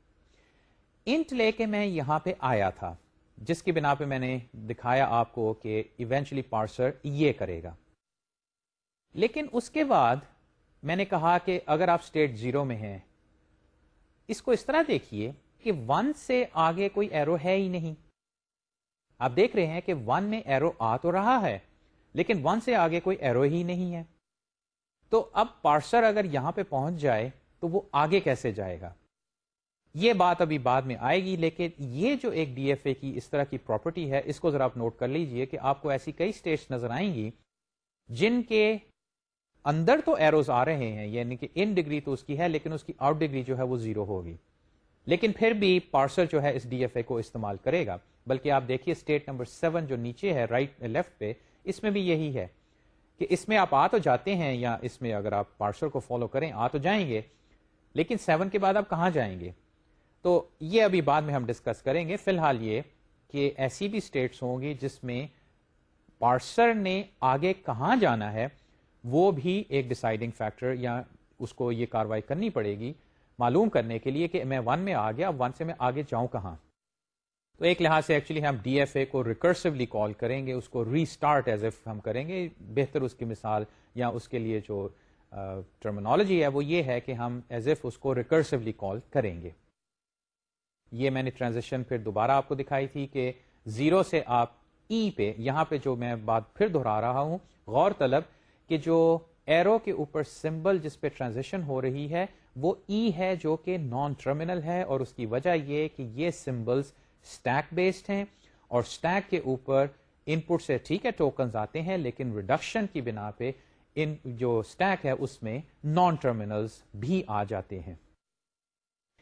انٹ لے کے میں یہاں پہ آیا تھا، جس کی بنا پہ میں نے دکھایا آپ کو کہ ایونچولی پارسر یہ کرے گا۔ لیکن اس کے بعد میں نے کہا کہ اگر آپ اسٹیٹ زیرو میں ہیں، اس کو اس طرح دیکھیے کہ ون سے آگے کوئی ایرو ہے ہی نہیں۔ آپ دیکھ رہے ہیں کہ ون میں ایرو آ تو رہا ہے۔ لیکن ون سے آگے کوئی ایرو ہی نہیں ہے۔ تو اب پارسر اگر یہاں پہ پہنچ جائے تو وہ آگے کیسے جائے گا؟ یہ بات ابھی بعد میں آئے گی لیکن یہ جو ایک ڈی ایف اے کی اس طرح کی پراپرٹی ہے اس کو ذرا آپ نوٹ کر لیجیے کہ آپ کو ایسی کئی اسٹیٹس نظر آئیں گی جن کے اندر تو ایروز آ رہے ہیں یعنی کہ ان ڈگری تو اس کی ہے لیکن اس کی آؤٹ ڈگری جو ہے وہ زیرو ہوگی۔ لیکن پھر بھی پارسل جو ہے اس ڈی ایف اے کو استعمال کرے گا۔ بلکہ آپ دیکھیے اسٹیٹ نمبر سیون جو نیچے ہے رائٹ right, لیفٹ پہ اس میں بھی یہی ہے کہ اس میں آپ آ تو جاتے ہیں یا اس میں اگر آپ پارسل کو فالو کریں، آ تو جائیں گے، لیکن سیون کے بعد آپ کہاں جائیں گے؟ تو یہ ابھی بعد میں ہم ڈسکس کریں گے۔ فی الحال یہ کہ ایسی بھی اسٹیٹس ہوں گی جس میں پارسر نے آگے کہاں جانا ہے، وہ بھی ایک ڈسائڈنگ فیکٹر یا اس کو یہ کاروائی کرنی پڑے گی معلوم کرنے کے لیے کہ میں ون میں آ گیا ون سے میں آگے جاؤں کہاں؟ تو ایک لحاظ سے ایکچولی ہم ڈی ایف اے کو ریکرسولی کال کریں گے، اس کو ری اسٹارٹ ایز ایف ہم کریں گے، بہتر اس کی مثال یا اس کے لیے جو ٹرمنالوجی ہے وہ یہ ہے کہ ہم ایز ایف اس کو ریکرسولی کال کریں گے۔ یہ میں نے ٹرانزیکشن پھر دوبارہ آپ کو دکھائی تھی کہ زیرو سے آپ ای پہ، یہاں پہ جو میں بات پھر دہرا رہا ہوں، غور طلب کہ جو ایرو کے اوپر سمبل جس پہ ٹرانزیکشن ہو رہی ہے، وہ ای ہے جو کہ نان ٹرمینل ہے اور اس کی وجہ یہ کہ یہ سمبلس اسٹیک بیسڈ ہیں اور اسٹیک کے اوپر ان پٹ سے ٹھیک ہے ٹوکنز آتے ہیں لیکن ریڈکشن کی بنا پہ ان جو اسٹیک ہے اس میں نان ٹرمینلز بھی آ جاتے ہیں۔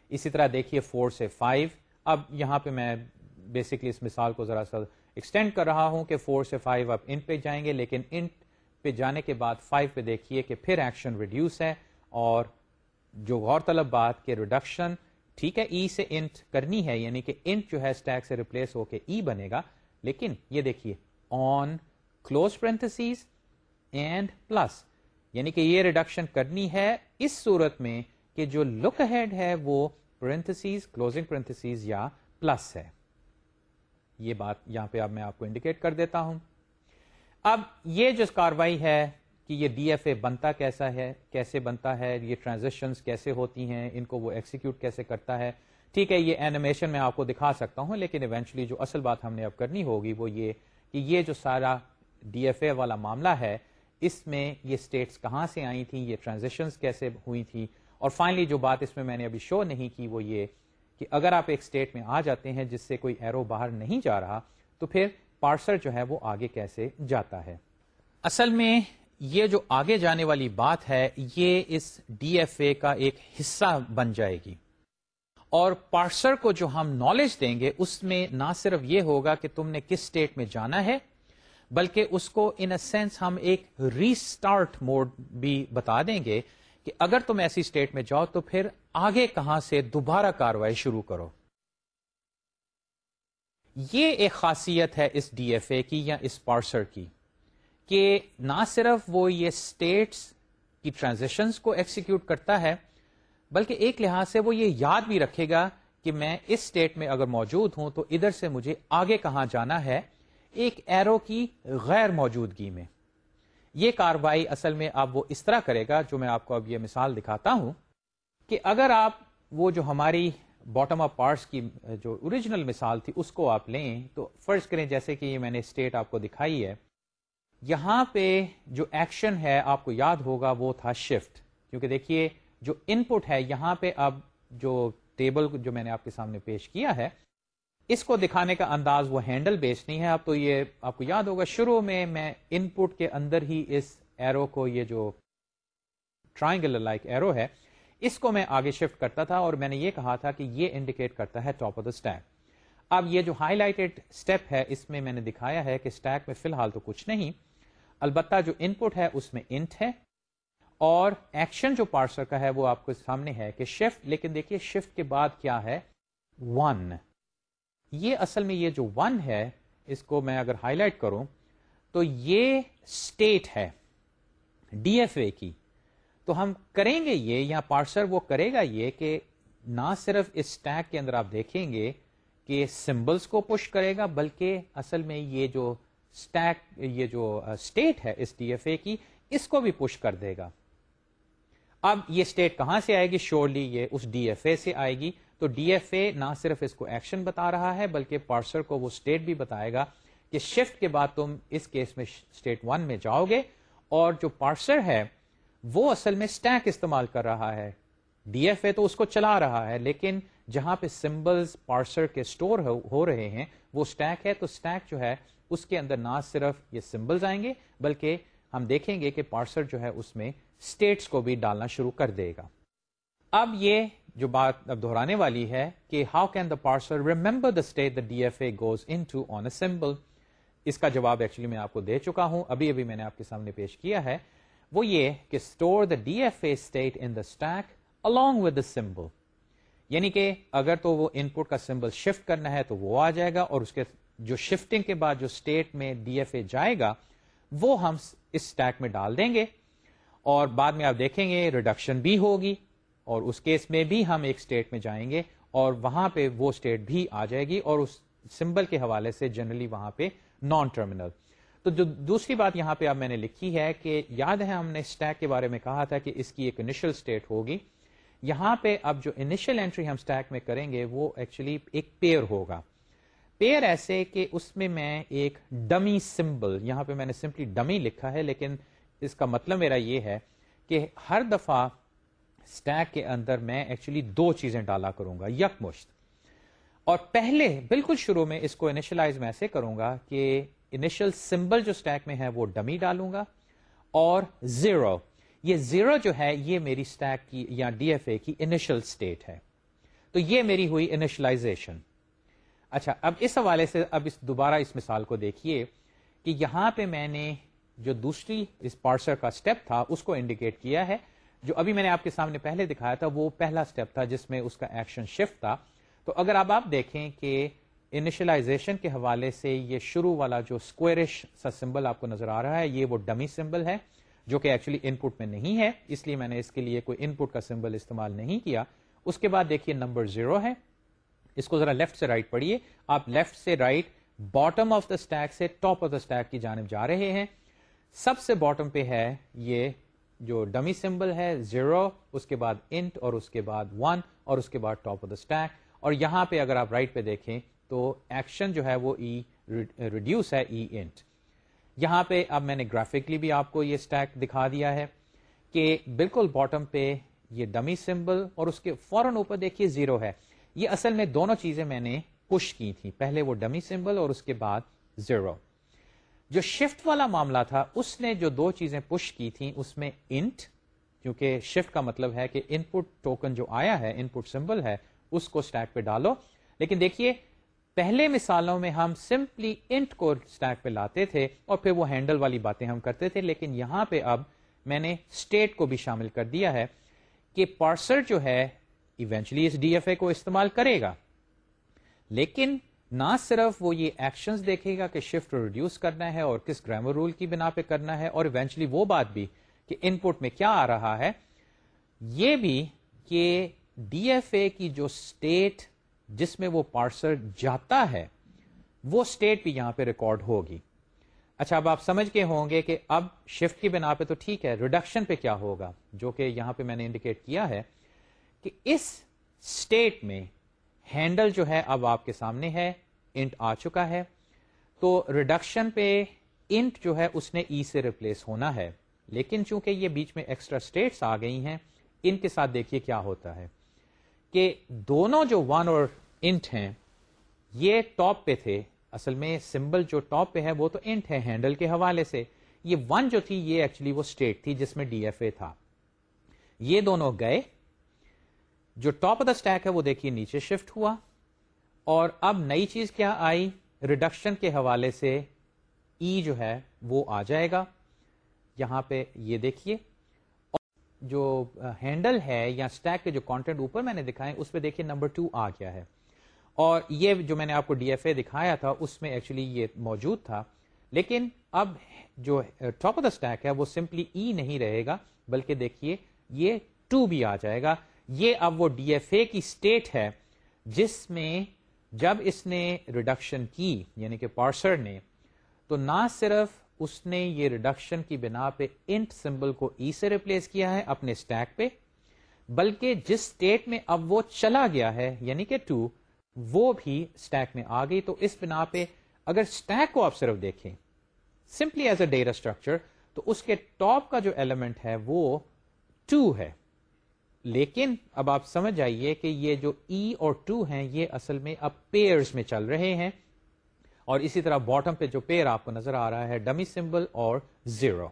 اسی طرح دیکھیے فور سے فائیو اب یہاں پہ میں بیسکلی اس مثال کو ذرا سا ایکسٹینڈ کر رہا ہوں کہ فور سے فائیو اب ان پہ جائیں گے لیکن ان پہ جانے کے بعد فائیو پہ دیکھیے کہ پھر ایکشن ریڈیوس ہے اور جو غور طلب بات کہ ریڈکشن ٹھیک ہے ای سے انٹ کرنی ہے یعنی کہ انٹ جو ہے اسٹیک سے ریپلیس ہو کے ای بنے گا۔ لیکن یہ دیکھیے آن کلوز اینڈ پلس یعنی کہ یہ ریڈکشن کرنی ہے اس صورت میں کہ جو لک ہیڈ ہے وہ کلوزنگ یا پلس ہے۔ یہ بات یہاں پہ اب میں آپ کو انڈیکیٹ کر دیتا ہوں۔ اب یہ جو کاروائی ہے کہ یہ ڈی ایف اے بنتا کیسا ہے، کیسے بنتا ہے، یہ ٹرانزیکشن کیسے ہوتی ہیں، ان کو وہ ایکسیکیوٹ کیسے کرتا ہے۔ ٹھیک ہے، یہ اینیمیشن میں آپ کو دکھا سکتا ہوں، لیکن ایونچولی جو اصل بات ہم نے اب کرنی ہوگی وہ یہ کہ یہ جو سارا ڈی ایف اے والا معاملہ ہے، اس میں یہ اسٹیٹس کہاں سے آئی تھیں، یہ ٹرانزیکشن کیسے ہوئی تھی اور فائنلی جو بات اس میں میں نے ابھی شو نہیں کی وہ یہ کہ اگر آپ ایک اسٹیٹ میں آ جاتے ہیں جس سے کوئی ایرو باہر نہیں جا رہا، تو پھر پارسر جو ہے وہ آگے کیسے جاتا ہے۔ اصل میں یہ جو آگے جانے والی بات ہے، یہ اس ڈی ایف اے کا ایک حصہ بن جائے گی۔ اور پارسر کو جو ہم نالج دیں گے، اس میں نہ صرف یہ ہوگا کہ تم نے کس اسٹیٹ میں جانا ہے، بلکہ اس کو ان اے سینس ہم ایک ریسٹارٹ موڈ بھی بتا دیں گے کہ اگر تم ایسی اسٹیٹ میں جاؤ تو پھر آگے کہاں سے دوبارہ کاروائی شروع کرو۔ یہ ایک خاصیت ہے اس ڈی ایف اے کی یا اس پارسر کی۔ کہ نہ صرف وہ یہ اسٹیٹس کی ٹرانزیکشنس کو ایکسیکیوٹ کرتا ہے، بلکہ ایک لحاظ سے وہ یہ یاد بھی رکھے گا کہ میں اس اسٹیٹ میں اگر موجود ہوں تو ادھر سے مجھے آگے کہاں جانا ہے، ایک ایرو کی غیر موجودگی میں۔ یہ کاروائی اصل میں اب وہ اس طرح کرے گا جو میں آپ کو اب یہ مثال دکھاتا ہوں کہ اگر آپ وہ جو ہماری باٹم آف پارٹس کی جو اوریجنل مثال تھی اس کو آپ لیں تو فرض کریں جیسے کہ یہ میں نے اسٹیٹ آپ کو دکھائی ہے۔ یہاں پہ جو ایکشن ہے آپ کو یاد ہوگا وہ تھا شفٹ کیونکہ دیکھیے جو ان پٹ ہے، یہاں پہ اب جو ٹیبل جو میں نے آپ کے سامنے پیش کیا ہے، اس کو دکھانے کا انداز وہ ہینڈل بیس نہیں ہے۔ اب تو یہ آپ کو یاد ہوگا، شروع میں میں ان پٹ کے اندر ہی اس ایرو کو، یہ جو ٹرائنگل لائک ایرو ہے، اس کو میں آگے شفٹ کرتا تھا اور میں نے یہ کہا تھا کہ یہ انڈیکیٹ کرتا ہے ٹاپ آف دا اسٹیک اب یہ جو ہائی لائٹڈ اسٹیپ ہے، اس میں میں نے دکھایا ہے کہ اسٹیک میں فی الحال تو کچھ نہیں۔ البتہ جو ان پٹ ہے اس میں انٹ ہے اور ایکشن جو پارسر کا ہے وہ آپ کو سامنے ہے کہ شفٹ لیکن دیکھیے شفٹ کے بعد کیا ہے؟ ون یہ اصل میں یہ جو ون ہے، اس کو میں اگر ہائی لائٹ کروں تو یہ اسٹیٹ ہے ڈی ایف اے کی۔ تو ہم کریں گے یہ، یا پارسر وہ کرے گا یہ کہ نہ صرف اس اسٹیک کے اندر آپ دیکھیں گے کہ سمبلس کو پش کرے گا، بلکہ اصل میں یہ جو اسٹیک یہ جو uh, اسٹیٹ ہے اس ڈی ایف اے کی، اس کو بھی پش کر دے گا۔ اب یہ اسٹیٹ کہاں سے آئے گی؟ شیورلی یہ اس ڈی ایف اے سے آئے گی۔ تو ڈی ایف اے نہ صرف اس کو ایکشن بتا رہا ہے، بلکہ پارسر کو وہ اسٹیٹ بھی بتائے گا کہ شفٹ کے بعد تم اس کیس میں اسٹیٹ ون میں جاؤ گے۔ اور جو پارسر ہے، وہ اصل میں اسٹیک استعمال کر رہا ہے۔ ڈی ایف اے تو اس کو چلا رہا ہے، لیکن جہاں پہ سمبلز پارسر کے اسٹور ہو رہے ہیں، وہ اسٹیک ہے۔ تو اسٹیک جو ہے اس کے اندر نہ صرف یہ سمبلز آئیں گے، بلکہ ہم دیکھیں گے کہ پارسر جو ہے اس میں اسٹیٹس کو بھی ڈالنا شروع کر دے گا۔ اب یہ جو بات اب دہرانے والی ہے کہ how can the parser remember the state the D F A goes into on a symbol اس کا جواب ایکچولی میں آپ کو دے چکا ہوں، ابھی ابھی میں نے آپ کے سامنے پیش کیا ہے۔ وہ یہ کہ store the D F A state in the stack along with the symbol یعنی کہ اگر تو وہ ان پٹ کا سمبل شفٹ کرنا ہے تو وہ آ جائے گا اور اس کے جو شفٹنگ کے بعد جو اسٹیٹ میں ڈی ایف اے جائے گا، وہ ہم اس اسٹیک میں ڈال دیں گے۔ اور بعد میں آپ دیکھیں گے ریڈکشن بھی ہوگی اور اس کیس میں بھی ہم ایک اسٹیٹ میں جائیں گے اور وہاں پہ وہ اسٹیٹ بھی آ جائے گی اور اس سمبل کے حوالے سے جنرلی وہاں پہ نان ٹرمینل تو جو دوسری بات یہاں پہ اب میں نے لکھی ہے کہ یاد ہے ہم نے اسٹیک کے بارے میں کہا تھا کہ اس کی ایک انیشل اسٹیٹ ہوگی۔ یہاں پہ اب جو انیشل انٹری ہم اسٹیک میں کریں گے، وہ ایکچولی ایک پیئر ہوگا۔ پیئر ایسے کہ اس میں میں ایک ڈمی سمبل یہاں پہ میں نے سمپلی ڈمی لکھا ہے، لیکن اس کا مطلب میرا یہ ہے کہ ہر دفعہ اسٹیک کے اندر میں ایکچولی دو چیزیں ڈالا کروں گا یک مشت اور پہلے، بالکل شروع میں اس کو انیشلائز میں ایسے کروں گا کہ انیشل سمبل جو اسٹیک میں ہے وہ ڈمی ڈالوں گا اور زیرو یہ زیرو جو ہے، یہ میری اسٹیک کی یا ڈی ایف اے کی انیشل اسٹیٹ ہے۔ تو یہ میری ہوئی انیشلائزیشن اچھا اب اس حوالے سے اب اس دوبارہ اس مثال کو دیکھیے کہ یہاں پہ میں نے جو دوسری اس پارسر کا اسٹیپ تھا، اس کو انڈیکیٹ کیا ہے۔ جو ابھی میں نے آپ کے سامنے پہلے دکھایا تھا، وہ پہلا اسٹیپ تھا جس میں اس کا ایکشن شفٹ تھا۔ تو اگر اب آپ دیکھیں کہ انیشلائزیشن کے حوالے سے یہ شروع والا جو اسکوئرش سا سمبل آپ کو نظر آ رہا ہے، یہ وہ ڈمی سمبل ہے، جو کہ ایکچولی ان پٹ میں نہیں ہے۔ اس لیے میں نے اس کے لیے کوئی ان پٹ کا سمبل استعمال نہیں کیا۔ اس کے بعد دیکھیے نمبر زیرو ہے۔ اس کو ذرا لیفٹ سے رائٹ پڑھیے۔ آپ لیفٹ سے right bottom of the stack سے ٹاپ آف دا اسٹیک کی جانب جا رہے ہیں۔ سب سے باٹم پہ ہے یہ جو ڈمی سمبل ہے زیرو اس کے بعد انٹ اور اس کے بعد ون اور اس کے بعد ٹاپ آف دا اسٹیک اور یہاں پہ اگر آپ رائٹ پہ دیکھیں تو ایکشن جو ہے وہ e ای ریڈیوس ہے e ای انٹ یہاں پہ اب میں نے گرافکلی بھی آپ کو یہ اسٹیک دکھا دیا ہے کہ بالکل باٹم پہ یہ ڈمی سمبل اور اس کے فوراً اوپر دیکھیے زیرو ہے۔ یہ اصل میں دونوں چیزیں میں نے پش کی تھی پہلے وہ ڈمی سمبل اور اس کے بعد زیرو۔ جو شفٹ والا معاملہ تھا، اس نے جو دو چیزیں پش کی تھیں، اس میں انٹ، کیونکہ شفٹ کا مطلب ہے کہ ان پٹ ٹوکن جو آیا ہے ان پٹ سمبل ہے، اس کو اسٹیک پہ ڈالو۔ لیکن دیکھیے، پہلے مثالوں میں ہم سمپلی انٹ کو اسٹیک پہ لاتے تھے اور پھر وہ ہینڈل والی باتیں ہم کرتے تھے۔ لیکن یہاں پہ اب میں نے اسٹیٹ کو بھی شامل کر دیا ہے کہ پارسر جو ہے ایونچلی اس ڈی ایف اے کو استعمال کرے گا۔ لیکن نہ صرف وہ یہ ایکشنز دیکھے گا کہ شفٹ ریڈیوس کرنا ہے اور کس گرامر رول کی بنا پہ کرنا ہے اور ایونچلی وہ بات بھی کہ ان پٹ میں کیا آ رہا ہے۔ یہ بھی کہ ڈی ایف اے کی جو اسٹیٹ جس میں وہ پارسر جاتا ہے، وہ اسٹیٹ بھی یہاں پہ ریکارڈ ہوگی۔ اچھا اب آپ سمجھ کے ہوں گے کہ اب شفٹ کی بنا پہ تو ٹھیک ہے ریڈکشن پہ کیا ہوگا، جو کہ یہاں پہ میں نے انڈیکیٹ کیا ہے۔ کہ اس اسٹیٹ میں ہینڈل جو ہے اب آپ کے سامنے ہے انٹ آ چکا ہے۔ تو ریڈکشن پہ انٹ جو ہے اس نے ای سے ریپلیس ہونا ہے۔ لیکن چونکہ یہ بیچ میں ایکسٹرا اسٹیٹس آ گئی ہیں، ان کے ساتھ دیکھیے کیا ہوتا ہے۔ کہ دونوں جو ون اور انٹ ہیں، یہ ٹاپ پہ تھے۔ اصل میں سمبل جو ٹاپ پہ ہے، وہ تو انٹ ہے ہینڈل کے حوالے سے۔ یہ ون جو تھی، یہ ایکچولی وہ اسٹیٹ تھی جس میں ڈی ایف اے تھا۔ یہ دونوں گئے۔ جو ٹاپ آف دا اسٹیک ہے وہ دیکھیے نیچے شفٹ ہوا اور اب نئی چیز کیا آئی؟ ریڈکشن کے حوالے سے ای e جو ہے وہ آ جائے گا۔ یہاں پہ یہ دیکھیے۔ جو ہینڈل ہے یا اسٹیک کے جو کانٹینٹ اوپر میں نے دکھائے، اس پہ دیکھیے نمبر ٹو آ گیا ہے۔ اور یہ جو میں نے آپ کو ڈی ایف اے دکھایا تھا، اس میں ایکچولی یہ موجود تھا۔ لیکن اب جو ٹاپ آف دا اسٹیک ہے وہ سمپلی ای e نہیں رہے گا، بلکہ دیکھیے یہ ٹو بھی آ جائے گا۔ یہ اب وہ ڈی ایف اے کی اسٹیٹ ہے جس میں جب اس نے ریڈکشن کی یعنی کہ پارسر نے، تو نہ صرف اس نے یہ ریڈکشن کی بنا پہ انٹ سمبل کو ای سے ریپلیس کیا ہے اپنے اسٹیک پہ، بلکہ جس اسٹیٹ میں اب وہ چلا گیا ہے یعنی کہ ٹو وہ بھی اسٹیک میں آ گئی۔ تو اس بنا پہ اگر اسٹیک کو آپ صرف دیکھیں simply as a data structure تو اس کے ٹاپ کا جو ایلیمنٹ ہے وہ ٹو ہے۔ لیکن اب آپ سمجھ جائیے کہ یہ جو ای e اور ٹو ہیں، یہ اصل میں اب پیئرز میں چل رہے ہیں۔ اور اسی طرح باٹم پہ جو پیر آپ کو نظر آ رہا ہے ڈمی سمبل اور زیرو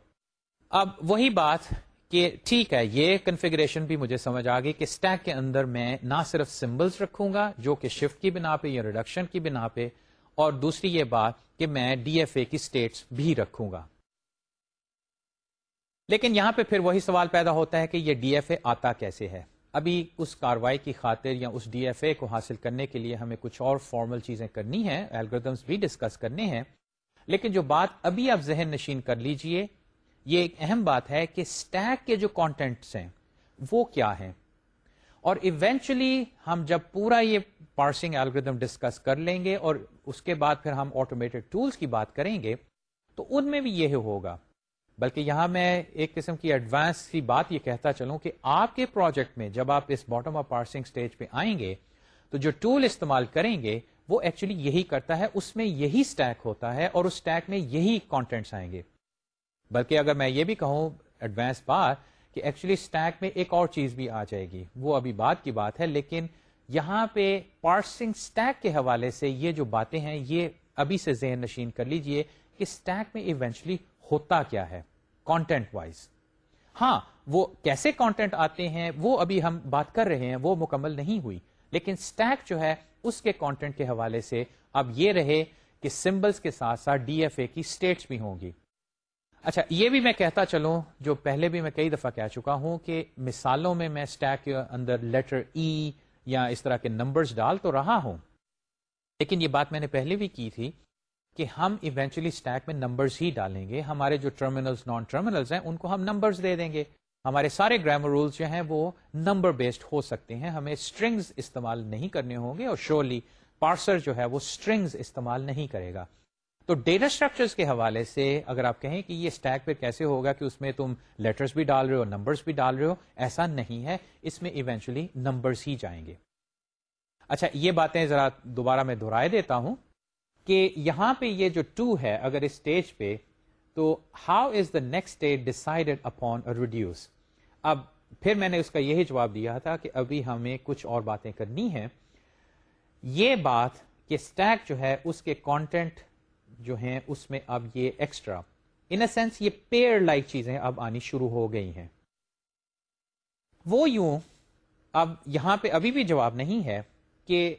اب وہی بات کہ ٹھیک ہے، یہ کنفیگریشن بھی مجھے سمجھ آ گئی کہ اسٹیک کے اندر میں نہ صرف سمبلس رکھوں گا، جو کہ شفٹ کی بنا پہ یا ریڈکشن کی بنا پہ، اور دوسری یہ بات کہ میں ڈی ایف اے کی اسٹیٹس بھی رکھوں گا۔ لیکن یہاں پہ پھر وہی سوال پیدا ہوتا ہے کہ یہ ڈی ایف اے آتا کیسے ہے؟ ابھی اس کاروائی کی خاطر یا اس ڈی ایف اے کو حاصل کرنے کے لیے ہمیں کچھ اور فارمل چیزیں کرنی ہیں الگریدمس بھی ڈسکس کرنے ہیں۔ لیکن جو بات ابھی آپ ذہن نشین کر لیجیے، یہ ایک اہم بات ہے کہ اسٹیک کے جو کانٹینٹس ہیں، وہ کیا ہیں؟ اور ایونچولی ہم جب پورا یہ پارسنگ الگریدم ڈسکس کر لیں گے اور اس کے بعد پھر ہم آٹومیٹڈ ٹولس کی بات کریں گے، تو ان میں بھی یہ ہوگا۔ بلکہ یہاں میں ایک قسم کی ایڈوانس کی بات یہ کہتا چلوں کہ آپ کے پروجیکٹ میں جب آپ اس باٹم آف پارسنگ اسٹیج پہ آئیں گے، تو جو ٹول استعمال کریں گے، وہ ایکچولی یہی کرتا ہے، اس میں یہی اسٹیک ہوتا ہے اور اس اسٹیک میں یہی کانٹینٹس آئیں گے۔ بلکہ اگر میں یہ بھی کہوں ایڈوانس بات کہ ایکچولی اسٹیک میں ایک اور چیز بھی آ جائے گی۔ وہ ابھی بات کی بات ہے، لیکن یہاں پہ پارسنگ اسٹیک کے حوالے سے یہ جو باتیں ہیں، یہ ابھی سے ذہن نشین کر لیجیے کہ اسٹیک میں ایونچلی ہوتا کیا ہے کانٹینٹ وائز ہاں وہ کیسے کانٹینٹ آتے ہیں؟ وہ ابھی ہم بات کر رہے ہیں، وہ مکمل نہیں ہوئی۔ لیکن اسٹیک جو ہے، اس کے کانٹینٹ کے حوالے سے اب یہ رہے کہ سمبلس کے ساتھ ساتھ ڈی ایف اے کی اسٹیٹس بھی ہوں گی۔ اچھا یہ بھی میں کہتا چلوں، جو پہلے بھی میں کئی دفعہ کہہ چکا ہوں کہ مثالوں میں میں اسٹیک کے اندر لیٹر ای e یا اس طرح کے نمبرز ڈال تو رہا ہوں۔ لیکن یہ بات میں نے پہلے بھی کی تھی کہ ہم ایونچولی اسٹیک میں نمبرز ہی ڈالیں گے، ہمارے جو ٹرمینلز نان ٹرمینلز ہیں، ان کو ہم نمبرز دے دیں گے۔ ہمارے سارے گرامر رولس جو ہیں، وہ نمبر بیسڈ ہو سکتے ہیں۔ ہمیں اسٹرنگز استعمال نہیں کرنے ہوں گے اور شورلی پارسر جو ہے، وہ اسٹرنگز استعمال نہیں کرے گا۔ تو ڈیٹا اسٹرکچرز کے حوالے سے اگر آپ کہیں کہ یہ اسٹیک پہ کیسے ہوگا کہ اس میں تم لیٹرز بھی ڈال رہے ہو نمبرز بھی ڈال رہے ہو، ایسا نہیں ہے۔ اس میں ایونچولی نمبرز ہی جائیں گے۔ اچھا یہ باتیں ذرا دوبارہ میں دہرائے دیتا ہوں۔ کہ یہاں پہ یہ جو ٹو ہے، اگر اس اسٹیج پہ، تو how is the next stage decided upon reduce اب پھر میں نے اس کا یہی جواب دیا تھا کہ ابھی ہمیں کچھ اور باتیں کرنی ہیں۔ یہ بات کہ اسٹیک جو ہے، اس کے کانٹینٹ جو ہیں، اس میں اب یہ ایکسٹرا ان اے سینس یہ پیئر لائک چیزیں اب آنی شروع ہو گئی ہیں۔ وہ یوں، اب یہاں پہ ابھی بھی جواب نہیں ہے کہ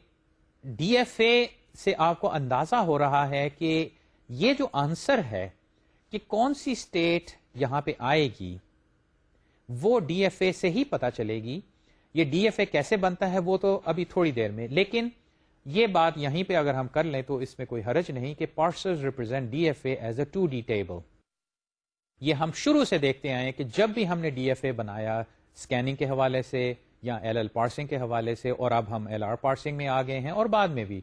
ڈی ایف اے سے آپ کو اندازہ ہو رہا ہے کہ یہ جو آنسر ہے کہ کون سی اسٹیٹ یہاں پہ آئے گی، وہ ڈی ایف اے سے ہی پتا چلے گی یہ ڈی ایف اے کیسے بنتا ہے وہ تو ابھی تھوڑی دیر میں، لیکن یہ بات یہیں پہ اگر ہم کر لیں تو اس میں کوئی حرج نہیں کہ parser represent D F A as a two D table یہ ہم شروع سے دیکھتے آئے کہ جب بھی ہم نے ڈی ایف اے بنایا اسکیننگ کے حوالے سے یا ایل ایل پارسنگ کے حوالے سے اور اب ہم ایل آر پارسنگ میں آ گئے ہیں اور بعد میں بھی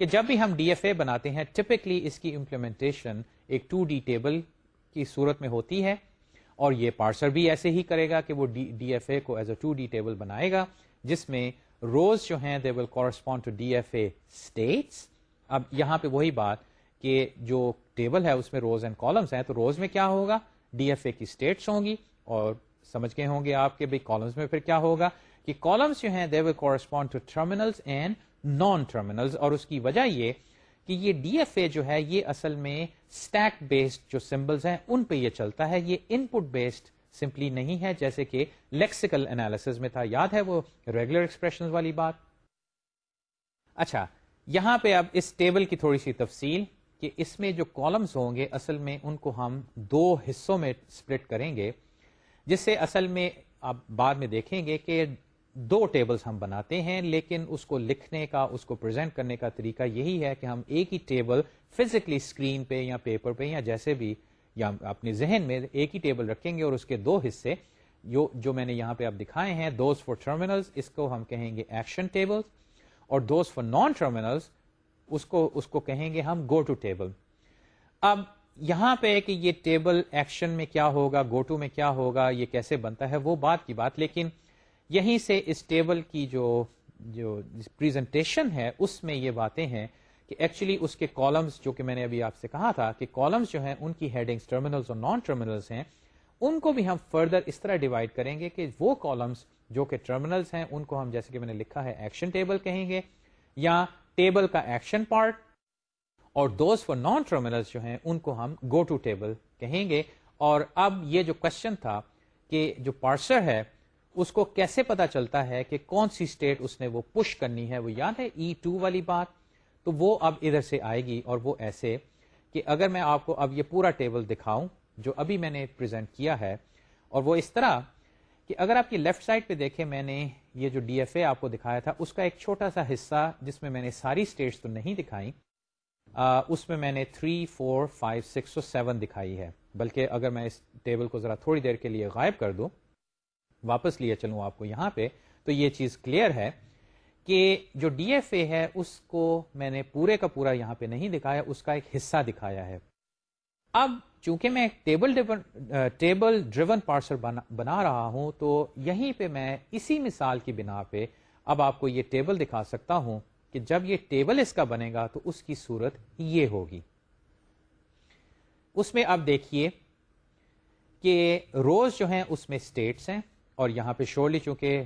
کہ جب بھی ہم ڈی ایف اے بناتے ہیں ٹپکلی اس کی امپلیمنٹیشن ایک ٹو ڈی ٹیبل کی صورت میں ہوتی ہے اور یہ پارسر بھی ایسے ہی کرے گا کہ وہ ڈی ایف اے کو as a two D table بنائے گا، جس میں روز جو ہیں they will correspond to D F A states اب یہاں پہ وہی بات کہ جو ٹیبل ہے، اس میں روز اینڈ کالمس ہیں، تو روز میں کیا ہوگا؟ ڈی ایف اے کی اسٹیٹس ہوں گی اور سمجھ گئے ہوں گے آپ کے بھائی کالمس میں پھر کیا ہوگا؟ کہ کالمس جو ہیں they will correspond to terminals and non terminals اور اس کی وجہ یہ کہ یہ ڈی ایف اے جو ہے یہ اصل میں اسٹیک بیسڈ جو سمبلس ہیں، ان پہ یہ چلتا ہے۔ یہ ان پٹ بیسڈ سمپلی نہیں ہے، جیسے کہ لیکسیکل انالیس میں تھا۔ یاد ہے وہ ریگولر ایکسپریشن والی بات؟ اچھا یہاں پہ اب اس ٹیبل کی تھوڑی سی تفصیل کہ اس میں جو کالمس ہوں گے، اصل میں ان کو ہم دو حصوں میں سپلٹ کریں گے، جس سے اصل میں آپ بعد میں دیکھیں گے کہ دو ٹیبلز ہم بناتے ہیں، لیکن اس کو لکھنے کا، اس کو پریزنٹ کرنے کا طریقہ یہی ہے کہ ہم ایک ہی ٹیبل فزیکلی اسکرین پہ یا پیپر پہ یا جیسے بھی یا اپنے ذہن میں ایک ہی ٹیبل رکھیں گے اور اس کے دو حصے جو جو میں نے یہاں پہ اب دکھائے ہیں دوز فار ٹرمینلز اس کو ہم کہیں گے ایکشن ٹیبل اور دوز فار نان ٹرمینلز اس کو اس کو کہیں گے ہم گو ٹو ٹیبل اب یہاں پہ کہ یہ ٹیبل ایکشن میں کیا ہوگا گو ٹو میں کیا ہوگا، یہ کیسے بنتا ہے، وہ بات کی بات، لیکن یہیں سے اس ٹیبل کی جو جو پریزنٹیشن ہے، اس میں یہ باتیں ہیں کہ ایکچولی اس کے کالمس جو کہ میں نے ابھی آپ سے کہا تھا کہ کالمس جو ہیں، ان کی ہیڈنگس ٹرمینلس اور نان ٹرمینلس ہیں، ان کو بھی ہم فردر اس طرح ڈیوائڈ کریں گے کہ وہ کالمس جو کہ ٹرمینلس ہیں، ان کو ہم جیسے کہ میں نے لکھا ہے ایکشن ٹیبل کہیں گے، یا ٹیبل کا ایکشن پارٹ اور دوست فور نان ٹرمینلس جو ہیں، ان کو ہم گو ٹو ٹیبل کہیں گے۔ اور اب یہ جو کوشچن تھا کہ جو پارسر ہے اس کو کیسے پتا چلتا ہے کہ کون سی اسٹیٹ اس نے وہ پش کرنی ہے؟ وہ یاد ہے e ای ٹو والی بات؟ تو وہ اب ادھر سے آئے گی اور وہ ایسے کہ اگر میں آپ کو اب یہ پورا ٹیبل دکھاؤں، جو ابھی میں نے پریزنٹ کیا ہے، اور وہ اس طرح کہ اگر آپ کی لیفٹ سائڈ پہ دیکھیں، میں نے یہ جو ڈی ایف اے آپ کو دکھایا تھا، اس کا ایک چھوٹا سا حصہ جس میں میں نے ساری اسٹیٹس تو نہیں دکھائی اس میں میں نے 3 4 5 6 اور 7 دکھائی ہے۔ بلکہ اگر میں اس ٹیبل کو ذرا تھوڑی دیر کے لیے غائب کر دوں واپس لیے چلوں آپ کو یہاں پہ، تو یہ چیز کلیئر ہے کہ جو ڈی ایف اے ہے، اس کو میں نے پورے کا پورا یہاں پہ نہیں دکھایا، اس کا ایک حصہ دکھایا ہے۔ اب چونکہ میں ٹیبل ٹیبل ڈریون پارسل بنا رہا ہوں، تو یہیں پہ میں اسی مثال کی بنا پہ اب آپ کو یہ ٹیبل دکھا سکتا ہوں کہ جب یہ ٹیبل اس کا بنے گا تو اس کی صورت یہ ہوگی۔ اس میں اب دیکھیے کہ روز جو ہیں، اس میں اسٹیٹس ہیں۔ اور یہاں پہ شورلی چونکہ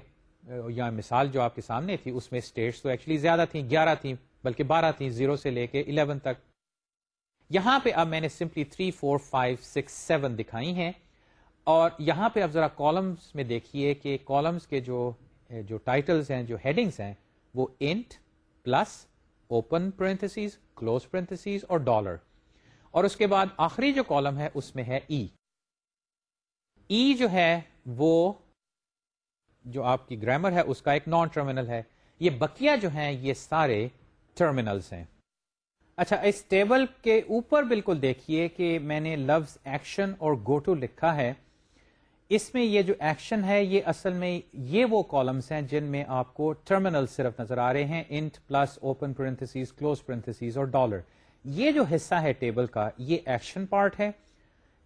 یہاں مثال جو آپ کے سامنے تھی، اس میں اسٹیٹس تو ایکچولی زیادہ تھیں، گیارہ تھیں، بلکہ بارہ تھیں زیرو سے لے کے الیون تک۔ یہاں پہ اب میں نے simply three four five six seven دکھائی ہیں۔ اور یہاں پہ اب ذرا کالمس میں دیکھیے کہ کالمس کے جو جو ٹائٹلس ہیں، جو ہیڈنگس ہیں، وہ int plus open parenthesis close parenthesis اور ڈالر اور اس کے بعد آخری جو کالم ہے، اس میں ہے ای e. ای e جو ہے، وہ جو آپ کی گرامر ہے، اس کا ایک نان ٹرمینل ہے۔ یہ بکیا جو ہیں، یہ سارے ٹرمینلس ہیں۔ اچھا اس ٹیبل کے اوپر بالکل دیکھیے کہ میں نے لفظ ایکشن اور گو ٹو لکھا ہے۔ اس میں یہ جو ایکشن ہے، یہ اصل میں یہ وہ کالمس ہیں جن میں آپ کو ٹرمینل صرف نظر آ رہے ہیں۔ Int plus open parenthesis close parenthesis اور ڈالر یہ جو حصہ ہے ٹیبل کا، یہ ایکشن پارٹ ہے۔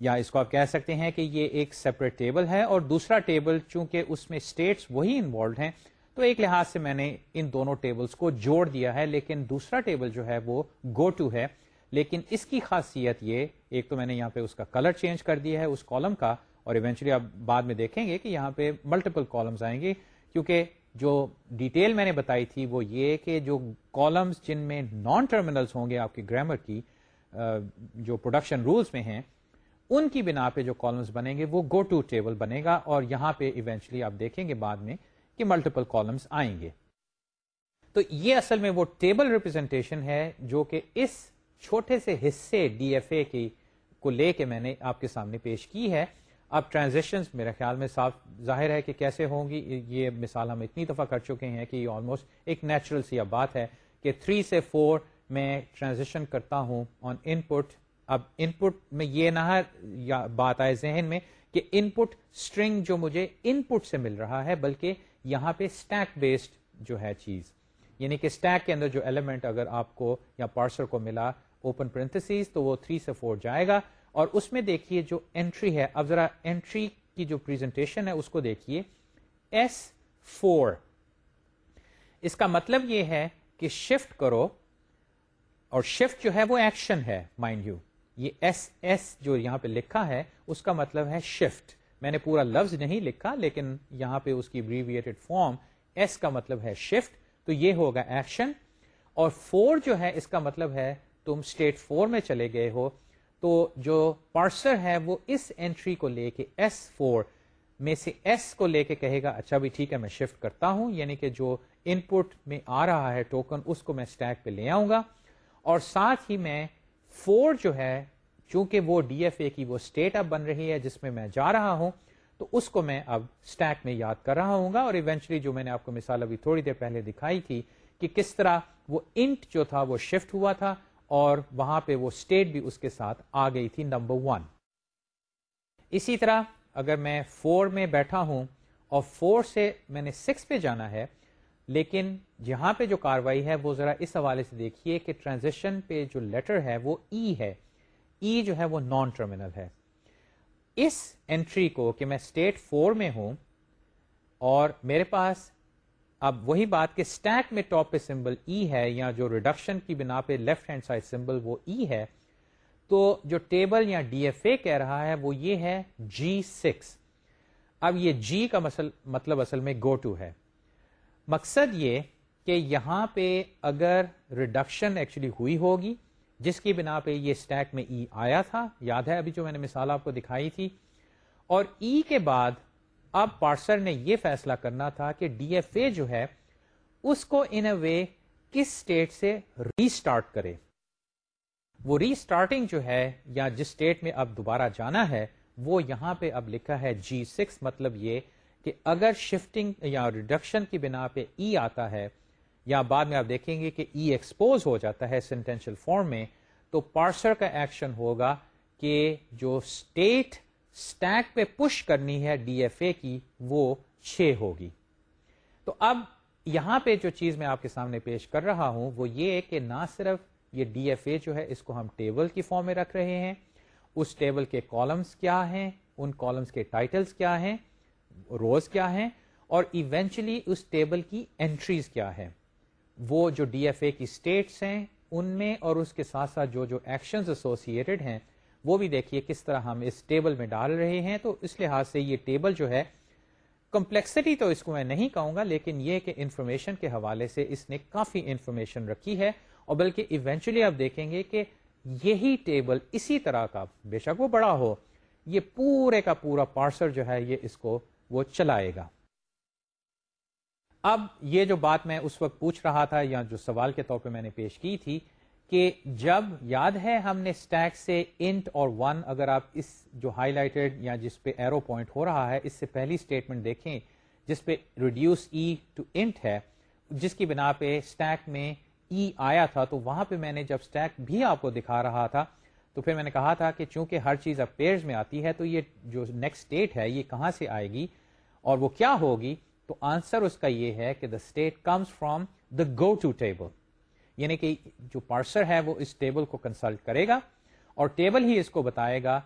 یا اس کو آپ کہہ سکتے ہیں کہ یہ ایک سیپریٹ ٹیبل ہے اور دوسرا ٹیبل چونکہ اس میں اسٹیٹس وہی انوالوڈ ہیں، تو ایک لحاظ سے میں نے ان دونوں ٹیبلز کو جوڑ دیا ہے، لیکن دوسرا ٹیبل جو ہے وہ گو ٹو ہے۔ لیکن اس کی خاصیت یہ، ایک تو میں نے یہاں پہ اس کا کلر چینج کر دیا ہے اس کالم کا، اور ایونچولی آپ بعد میں دیکھیں گے کہ یہاں پہ ملٹیپل کالمز آئیں گے۔ کیونکہ جو ڈیٹیل میں نے بتائی تھی وہ یہ کہ جو کالمز جن میں نان ٹرمینلز ہوں گے آپ کی گرامر کی جو پروڈکشن رولز میں ہیں ان کی بنا پہ جو کالمس بنیں گے، وہ گو ٹو ٹیبل بنے گا اور یہاں پہ ایونچلی آپ دیکھیں گے بعد میں کہ ملٹیپل کالمس آئیں گے۔ تو یہ اصل میں وہ ٹیبل ریپرزینٹیشن ہے جو کہ اس چھوٹے سے حصے ڈی ایف اے کی کو لے کے میں نے آپ کے سامنے پیش کی ہے۔ اب ٹرانزیکشن میرے خیال میں صاف ظاہر ہے کہ کیسے ہوں گی۔ یہ مثال ہم اتنی دفعہ کر چکے ہیں کہ یہ آلموسٹ ایک نیچرل سی اب بات ہے کہ تھری سے فور میں ٹرانزیکشن کرتا ہوں آن ان پٹ اب ان پٹ میں یہ نہ بات آئے ذہن میں کہ ان پٹ اسٹرنگ جو مجھے ان پٹ سے مل رہا ہے، بلکہ یہاں پہ اسٹیک بیسڈ جو ہے چیز۔ یعنی کہ اسٹیک کے اندر جو ایلیمنٹ اگر آپ کو یا پارسر کو ملا اوپن پرنتھس تو وہ 3 سے 4 جائے گا۔ اور اس میں دیکھیے جو انٹری ہے، اب ذرا انٹری کی جو پریزنٹیشن ہے، اس کو دیکھیے۔ ایس فور اس کا مطلب یہ ہے کہ شفٹ کرو اور شفٹ جو ہے وہ ایکشن ہے مائنڈ یو یہ ایس ایس جو یہاں پہ لکھا ہے، اس کا مطلب ہے شفٹ میں نے پورا لفظ نہیں لکھا، لیکن یہاں پہ اس کی ابریویٹڈ فارم ایس کا مطلب ہے شفٹ تو یہ ہوگا ایکشن اور فور جو ہے، اس کا مطلب ہے تم اسٹیٹ فور میں چلے گئے ہو. تو جو پارسر ہے، وہ اس انٹری کو لے کے ایس فور میں سے ایس کو لے کے کہے گا اچھا بھی ٹھیک ہے، میں شفٹ کرتا ہوں. یعنی کہ جو ان پٹ میں آ رہا ہے ٹوکن اس کو میں اسٹیک پہ لے آؤں گا. اور ساتھ ہی میں فور جو ہے، چونکہ وہ ڈی ایف اے کی وہ اسٹیٹ اب بن رہی ہے جس میں میں جا رہا ہوں، تو اس کو میں اب اسٹیک میں یاد کر رہا ہوں گا اور ایونچولی جو میں نے آپ کو مثال ابھی تھوڑی دیر پہلے دکھائی تھی کہ کس طرح وہ انٹ جو تھا وہ شفٹ ہوا تھا اور وہاں پہ وہ اسٹیٹ بھی اس کے ساتھ آ گئی تھی نمبر ون اسی طرح اگر میں فور میں بیٹھا ہوں اور فور سے میں نے سکس پہ جانا ہے، لیکن جہاں پہ جو کاروائی ہے، وہ ذرا اس حوالے سے دیکھیے کہ ٹرانزیکشن پہ جو لیٹر ہے، وہ ای ہے۔ ای جو ہے، وہ نان ٹرمینل ہے۔ اس انٹری کو کہ میں اسٹیٹ فور میں ہوں اور میرے پاس اب وہی بات کہ اسٹیک میں ٹاپ پہ سمبل ای e ہے یا جو ریڈکشن کی بنا پہ لیفٹ ہینڈ سائڈ سمبل وہ ای ہے، تو جو ٹیبل یا ڈی ایف اے کہہ رہا ہے، وہ یہ ہے جی سکس اب یہ جی کا مسل مطلب اصل میں گو ٹو ہے۔ مقصد یہ کہ یہاں پہ اگر ریڈکشن ایکچولی ہوئی ہوگی، جس کی بنا پہ یہ اسٹیک میں ای آیا تھا، یاد ہے ابھی جو میں نے مثال آپ کو دکھائی تھی۔ اور ای کے بعد اب پارسر نے یہ فیصلہ کرنا تھا کہ ڈی ایف اے جو ہے، اس کو ان اے وے کس اسٹیٹ سے ری اسٹارٹ کرے۔ وہ ری اسٹارٹنگ جو ہے، یا جس اسٹیٹ میں اب دوبارہ جانا ہے، وہ یہاں پہ اب لکھا ہے جی سکس مطلب یہ کہ اگر شفٹنگ یا ریڈکشن کی بنا پہ ای آتا ہے یا بعد میں آپ دیکھیں گے کہ e ای ایکسپوز ہو جاتا ہے سینٹینشل فارم میں، تو پارسر کا ایکشن ہوگا کہ جو اسٹیٹ اسٹیک پہ پش کرنی ہے ڈی ایف اے کی، وہ چھ ہوگی۔ تو اب یہاں پہ جو چیز میں آپ کے سامنے پیش کر رہا ہوں، وہ یہ کہ نہ صرف یہ ڈی ایف اے جو ہے، اس کو ہم ٹیبل کی فارم میں رکھ رہے ہیں۔ اس ٹیبل کے کالمس کیا ہیں؟ ان کالمس کے ٹائٹلس کیا ہیں؟ روز کیا ہیں؟ اور ایونچولی اس ٹیبل کی انٹریز کیا ہے وہ جو ڈی ایف اے کی اسٹیٹس ہیں، ان میں اور اس کے ساتھ ساتھ جو جو ایکشنز ایسوسیٹڈ ہیں، وہ بھی دیکھیے کس طرح ہم اس ٹیبل میں ڈال رہے ہیں۔ تو اس لحاظ سے یہ ٹیبل جو ہے کمپلیکسٹی تو اس کو میں نہیں کہوں گا، لیکن یہ کہ انفارمیشن کے حوالے سے اس نے کافی انفارمیشن رکھی ہے۔ اور بلکہ ایونچولی آپ دیکھیں گے کہ یہی ٹیبل اسی طرح کا، بے شک وہ بڑا ہو، یہ پورے کا پورا پارسر جو ہے، یہ اس کو وہ چلائے گا۔ اب یہ جو بات میں اس وقت پوچھ رہا تھا یا جو سوال کے طور پہ میں نے پیش کی تھی کہ جب یاد ہے ہم نے اسٹیک سے انٹ اور ون اگر آپ اس جو ہائی لائٹڈ یا جس پہ ایرو پوائنٹ ہو رہا ہے، اس سے پہلی اسٹیٹمنٹ دیکھیں جس پہ ریڈیوس ای ٹو انٹ ہے، جس کی بنا پہ اسٹیک میں ای e آیا تھا، تو وہاں پہ میں نے جب اسٹیک بھی آپ کو دکھا رہا تھا، تو پھر میں نے کہا تھا کہ چونکہ ہر چیز اب پیئرز میں آتی ہے، تو یہ جو نیکسٹ اسٹیٹ ہے، یہ کہاں سے آئے گی اور وہ کیا ہوگی؟ تو آنسر اس کا یہ ہے کہ the state comes from the go to table یعنی کہ جو پارسر ہے وہ اس ٹیبل کو کنسلٹ کرے گا اور ٹیبل ہی اس کو بتائے گا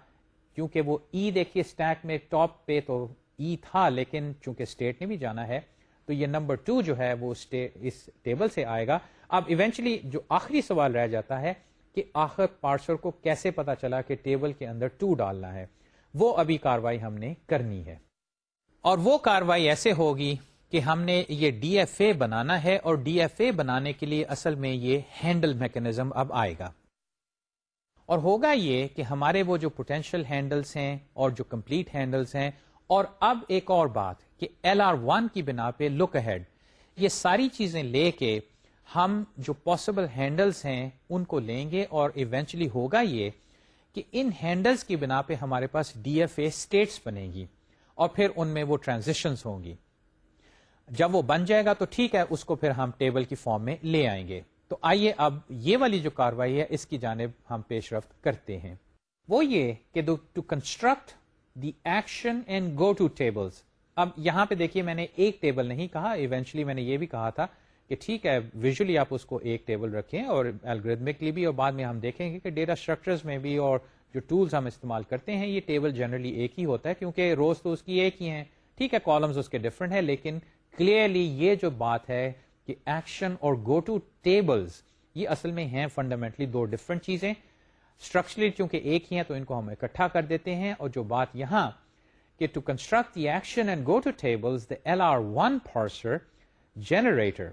کیونکہ وہ ای دیکھیے اسٹیک میں ٹاپ پہ تو ای تھا لیکن چونکہ اسٹیٹ نے بھی جانا ہے تو یہ نمبر ٹو جو ہے وہ اس ٹیبل سے آئے گا۔ اب ایونچولی جو آخری سوال رہ جاتا ہے کہ آخر پارسر کو کیسے پتا چلا کہ ٹیبل کے اندر ٹو ڈالنا ہے؟ وہ ابھی کاروائی ہم نے کرنی ہے۔ اور وہ کاروائی ایسے ہوگی کہ ہم نے یہ ڈی ایف اے بنانا ہے اور ڈی ایف اے بنانے کے لیے اصل میں یہ ہینڈل میکنیزم اب آئے گا۔ اور ہوگا یہ کہ ہمارے وہ جو پوٹینشیل ہینڈلس ہیں اور جو کمپلیٹ ہینڈلس ہیں، اور اب ایک اور بات کہ ایل آر ون کی بنا پہ لک ہیڈ یہ ساری چیزیں لے کے ہم جو پاسبل ہینڈلس ہیں ان کو لیں گے اور ایونچولی ہوگا یہ کہ ان ہینڈلس کی بنا پہ ہمارے پاس ڈی ایف اے اسٹیٹس بنے گی۔ اور پھر ان میں وہ ٹرانزیکشنس ہوں گی۔ جب وہ بن جائے گا تو ٹھیک ہے، اس کو پھر ہم ٹیبل کی فارم میں لے آئیں گے۔ تو آئیے اب یہ والی جو کاروائی ہے، اس کی جانب ہم پیش رفت کرتے ہیں۔ وہ یہ کہ to construct the action and go to tables اب یہاں پہ دیکھیے، میں نے ایک ٹیبل نہیں کہا ایونچلی میں نے یہ بھی کہا تھا کہ ٹھیک ہے ویژلی آپ اس کو ایک ٹیبل رکھیں اور الگریدمکلی بھی، اور بعد میں ہم دیکھیں گے کہ ڈیٹا اسٹرکچرز میں بھی اور جو ٹولز ہم استعمال کرتے ہیں، یہ ٹیبل جنرلی ایک ہی ہوتا ہے، کیونکہ روز تو اس کی ایک ہی ہیں۔ ٹھیک ہے کالمز اس کے ڈفرنٹ ہے لیکن کلیئرلی یہ جو بات ہے کہ ایکشن اور گو ٹو ٹیبلز یہ اصل میں ہیں فنڈامنٹلی دو ڈفرنٹ چیزیں۔ اسٹرکچرلی چونکہ ایک ہی ہیں تو ان کو ہم اکٹھا کر دیتے ہیں۔ اور جو بات یہاں کہ to construct the action and go to tables the L R one parser generator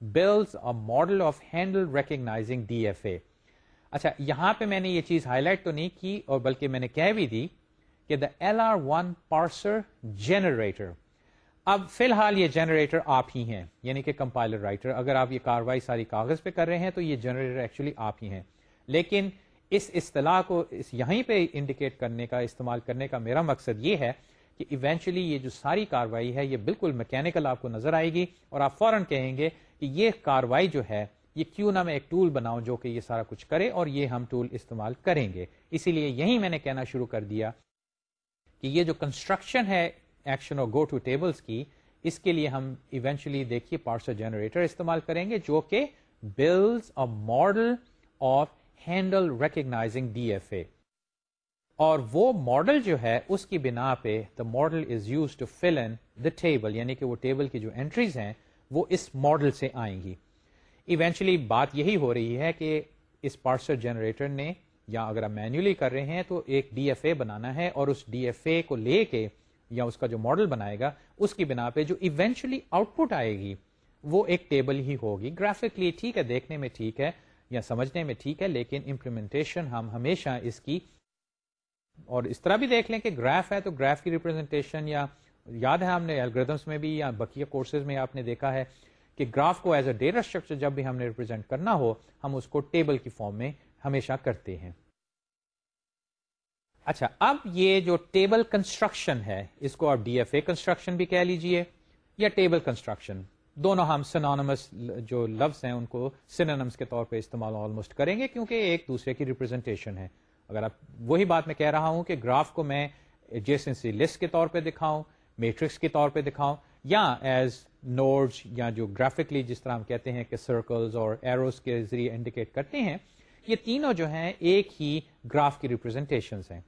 builds a model of handle recognizing D F A اچھا یہاں پہ میں نے یہ چیز ہائی لائٹ تو نہیں کی، اور بلکہ میں نے کہہ بھی دی کہ the L R one parser generator اب فی الحال یہ جنریٹر آپ ہی ہیں یعنی کہ کمپائلر رائٹر اگر آپ یہ کاروائی ساری کاغذ پہ کر رہے ہیں تو یہ جنریٹر ایکچولی آپ ہی ہیں۔ لیکن اس اصطلاح کو اس یہیں پہ انڈیکیٹ کرنے کا، استعمال کرنے کا میرا مقصد یہ ہے کہ ایونچولی یہ جو ساری کاروائی ہے، یہ بالکل میکینکل آپ کو نظر آئے گی اور آپ فوراً کہیں گے کہ یہ کاروائی جو ہے یہ کیوں نہ میں ایک ٹول بناؤں جو کہ یہ سارا کچھ کرے اور یہ ہم ٹول استعمال کریں گے۔ اسی لیے یہی میں نے کہنا شروع کر دیا کہ یہ جو کنسٹرکشن ہے ایکشن اور گو ٹو ٹیبلز کی، اس کے لیے ہم ایونچولی دیکھیے پارسل جنریٹر استعمال کریں گے جو کہ builds a model of handle recognizing D F A اور وہ ماڈل جو ہے، اس کی بنا پہ the model is used to fill in the table یعنی کہ وہ ٹیبل کی جو انٹریز ہیں، وہ اس ماڈل سے آئیں گی۔ ایونچولی بات یہی ہو رہی ہے کہ اس پارسل جنریٹر نے یا اگر آپ مینولی کر رہے ہیں تو ایک ڈی ایف اے بنانا ہے اور اس ڈی ایف اے کو لے کے یا اس کا جو ماڈل بنائے گا، اس کی بنا پہ جو ایونچولی آؤٹ پٹ آئے گی، وہ ایک ٹیبل ہی ہوگی۔ گرافکلی ٹھیک ہے، دیکھنے میں ٹھیک ہے یا سمجھنے میں ٹھیک ہے، لیکن امپلیمنٹیشن ہم ہمیشہ اس کی اور اس طرح بھی دیکھ لیں کہ گراف ہے تو گراف کی ریپرزینٹیشن یا یاد ہے ہم نے الگریدمس میں بھی یا بقیہ کورسز میں آپ نے دیکھا ہے کہ گراف کو ایز اے ڈیٹا اسٹرکچر جب بھی ہم نے ریپرزینٹ کرنا ہو، ہم اس کو ٹیبل کی فارم میں ہمیشہ کرتے ہیں۔ اچھا اب یہ جو ٹیبل کنسٹرکشن ہے، اس کو آپ ڈی ایف اے کنسٹرکشن بھی کہہ لیجیے یا ٹیبل کنسٹرکشن دونوں ہم سنانمس جو لفظ ہیں، ان کو سنانمس کے طور پہ استعمال آلموسٹ کریں گے کیونکہ ایک دوسرے کی ریپرزینٹیشن ہے۔ اگر آپ وہی بات میں کہہ رہا ہوں کہ گراف کو میں جیسنسی لسٹ کے طور پہ دکھاؤں میٹرکس کے طور پہ دکھاؤں یا ایز نوڈز یا جو گرافکلی جس طرح ہم کہتے ہیں کہ سرکلز اور ایروز کے ذریعے انڈیکیٹ کرتے ہیں، یہ تینوں جو ہیں ایک ہی گراف کی ریپرزینٹیشن ہیں۔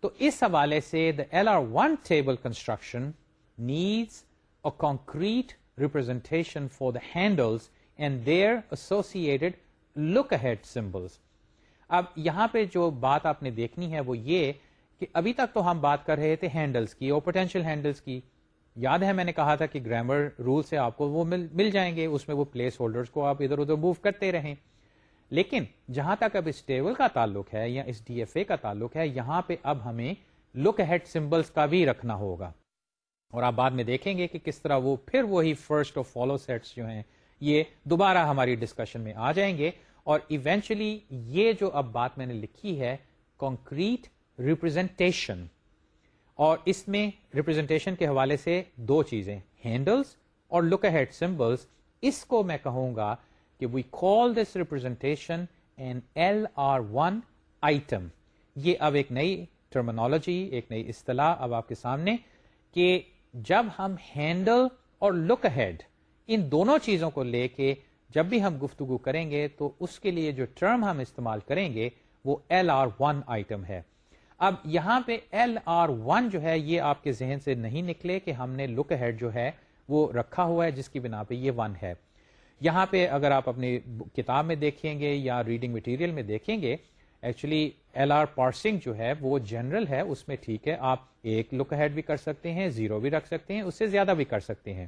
تو اس حوالے سے the L R one table construction needs a concrete representation for the handles and their associated look ahead symbols اب یہاں پہ جو بات آپ نے دیکھنی ہے وہ یہ کہ ابھی تک تو ہم بات کر رہے تھے ہینڈلس کی اور پوٹینشیل ہینڈلس کی۔ یاد ہے میں نے کہا تھا کہ گرامر رول سے آپ کو وہ مل مل جائیں گے، اس میں وہ پلیس ہولڈرز کو آپ ادھر ادھر موو کرتے رہیں۔ لیکن جہاں تک اب اس ٹیبل کا تعلق ہے یا اس ڈی ایف اے کا تعلق ہے، یہاں پہ اب ہمیں لک ہیڈ سمبلس کا بھی رکھنا ہوگا۔ اور آپ بعد میں دیکھیں گے کہ کس طرح وہ پھر وہی فرسٹ اور فالو سیٹس جو ہیں، یہ دوبارہ ہماری ڈسکشن میں آ جائیں گے۔ اور ایونچولی یہ جو اب بات میں نے لکھی ہے کانکریٹ ریپرزینٹیشن اور اس میں ریپرزینٹیشن کے حوالے سے دو چیزیں ہینڈلس اور لک ہیڈ سمبلس اس کو میں کہوں گا کہ we call this representation an L R one item یہ اب ایک نئی ٹرمنالوجی ایک نئی اصطلاح اب آپ کے سامنے کہ جب ہم ہینڈل اور لک ہیڈ ان دونوں چیزوں کو لے کے جب بھی ہم گفتگو کریں گے تو اس کے لیے جو ٹرم ہم استعمال کریں گے وہ ایل آر ون آئٹم ہے۔ اب یہاں پہ ایل آر ون جو ہے یہ آپ کے ذہن سے نہیں نکلے کہ ہم نے لک ہیڈ جو ہے وہ رکھا ہوا ہے، جس کی بنا پہ یہ ون ہے۔ یہاں پہ اگر آپ اپنی کتاب میں دیکھیں گے یا ریڈنگ مٹیریل میں دیکھیں گے ایکچولی ایل آر پارسنگ جو ہے وہ جنرل ہے، اس میں ٹھیک ہے، آپ ایک لک ہیڈ بھی کر سکتے ہیں زیرو بھی رکھ سکتے ہیں، اس سے زیادہ بھی کر سکتے ہیں۔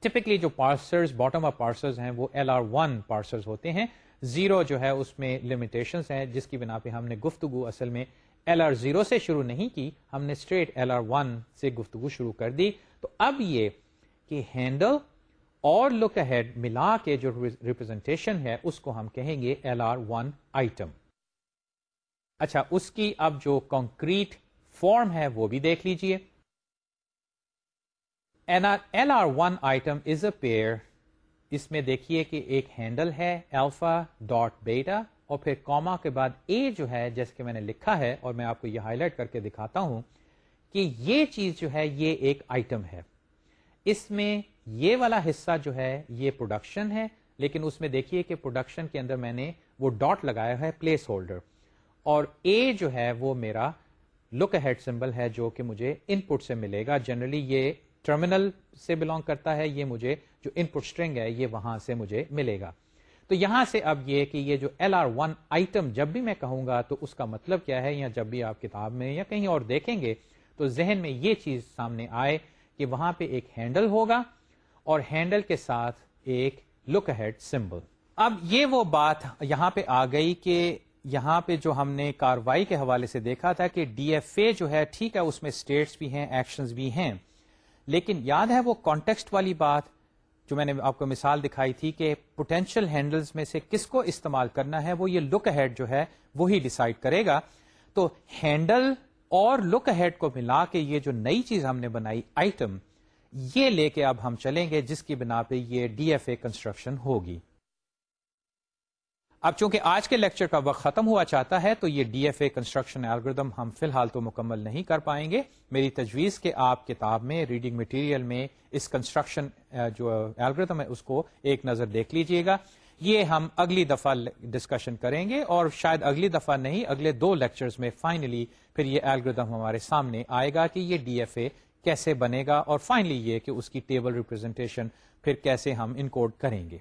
ٹپکلی جو پارسرز باٹم آف پارسرز ہیں، وہ ایل آر ون پارسرز ہوتے ہیں۔ زیرو جو ہے اس میں لمیٹیشن ہیں، جس کی بنا پہ ہم نے گفتگو اصل میں ایل آر زیرو سے شروع نہیں کی، ہم نے اسٹریٹ ایل آر ون سے گفتگو شروع کر دی۔ تو اب یہ کہ ہینڈل اور لک ہیڈ ملا کے جو ریپرزینٹیشن ہے، اس کو ہم کہیں گے ایل آر ون آئٹم اچھا اس کی اب جو کانکریٹ فارم ہے، وہ بھی دیکھ لیجیے۔ L R one item is a pair اس میں دیکھیے کہ ایک ہینڈل ہے الفا ڈاٹ بیٹا اور پھر کوما کے بعد اے جو ہے، جیسے کہ میں نے لکھا ہے، اور میں آپ کو یہ ہائی لائٹ کر کے دکھاتا ہوں کہ یہ چیز جو ہے، یہ ایک آئٹم ہے۔ اس میں یہ والا حصہ جو ہے، یہ پروڈکشن ہے، لیکن اس میں دیکھیے کہ پروڈکشن کے اندر میں نے وہ ڈاٹ لگایا ہے پلیس ہولڈر اور اے جو ہے، وہ میرا لک ہیڈ سمبل ہے، جو کہ مجھے ان پٹ سے ملے گا۔ جنرلی یہ ٹرمینل سے بلونگ کرتا ہے، یہ مجھے جو ان پٹ اسٹرنگ ہے، یہ وہاں سے مجھے ملے گا۔ تو یہاں سے اب یہ کہ یہ جو ایل آر ون آئٹم جب بھی میں کہوں گا تو اس کا مطلب کیا ہے؟ یا جب بھی آپ کتاب میں یا کہیں اور دیکھیں گے تو ذہن میں یہ چیز سامنے آئے کہ وہاں پہ ایک ہینڈل ہوگا اور ہینڈل کے ساتھ ایک لک ہیڈ سمبل اب یہ وہ بات یہاں پہ آ گئی کہ یہاں پہ جو ہم نے کاروائی کے حوالے سے دیکھا تھا کہ ڈی ایف اے جو ہے، ٹھیک ہے، اس میں اسٹیٹس بھی ہیں ایکشنز بھی ہیں، لیکن یاد ہے وہ کانٹیکسٹ والی بات جو میں نے آپ کو مثال دکھائی تھی کہ پوٹینشیل ہینڈلز میں سے کس کو استعمال کرنا ہے، وہ یہ لک ہیڈ جو ہے، وہی ڈسائڈ کرے گا۔ تو ہینڈل اور لک ہیڈ کو ملا کے یہ جو نئی چیز ہم نے بنائی آئٹم یہ لے کے اب ہم چلیں گے، جس کی بنا پہ یہ ڈی ایف اے کنسٹرکشن ہوگی۔ اب چونکہ آج کے لیکچر کا وقت ختم ہوا چاہتا ہے، تو یہ D F A construction algorithm ہم فی الحال تو مکمل نہیں کر پائیں گے۔ میری تجویز کہ آپ کتاب میں، ریڈنگ مٹیریل میں اس کنسٹرکشن جو الگریدم ہے، اس کو ایک نظر دیکھ لیجیے گا۔ یہ ہم اگلی دفعہ ڈسکشن کریں گے اور شاید اگلی دفعہ نہیں، اگلے دو لیکچرز میں فائنلی پھر یہ الگریدم ہمارے سامنے آئے گا کہ یہ ڈی ایف اے کیسے بنے گا اور فائنلی یہ کہ اس کی ٹیبل ریپرزینٹیشن پھر کیسے ہم انکوڈ کریں گے۔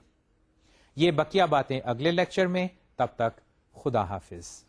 یہ بقیہ باتیں اگلے لیکچر میں تب تک خدا حافظ۔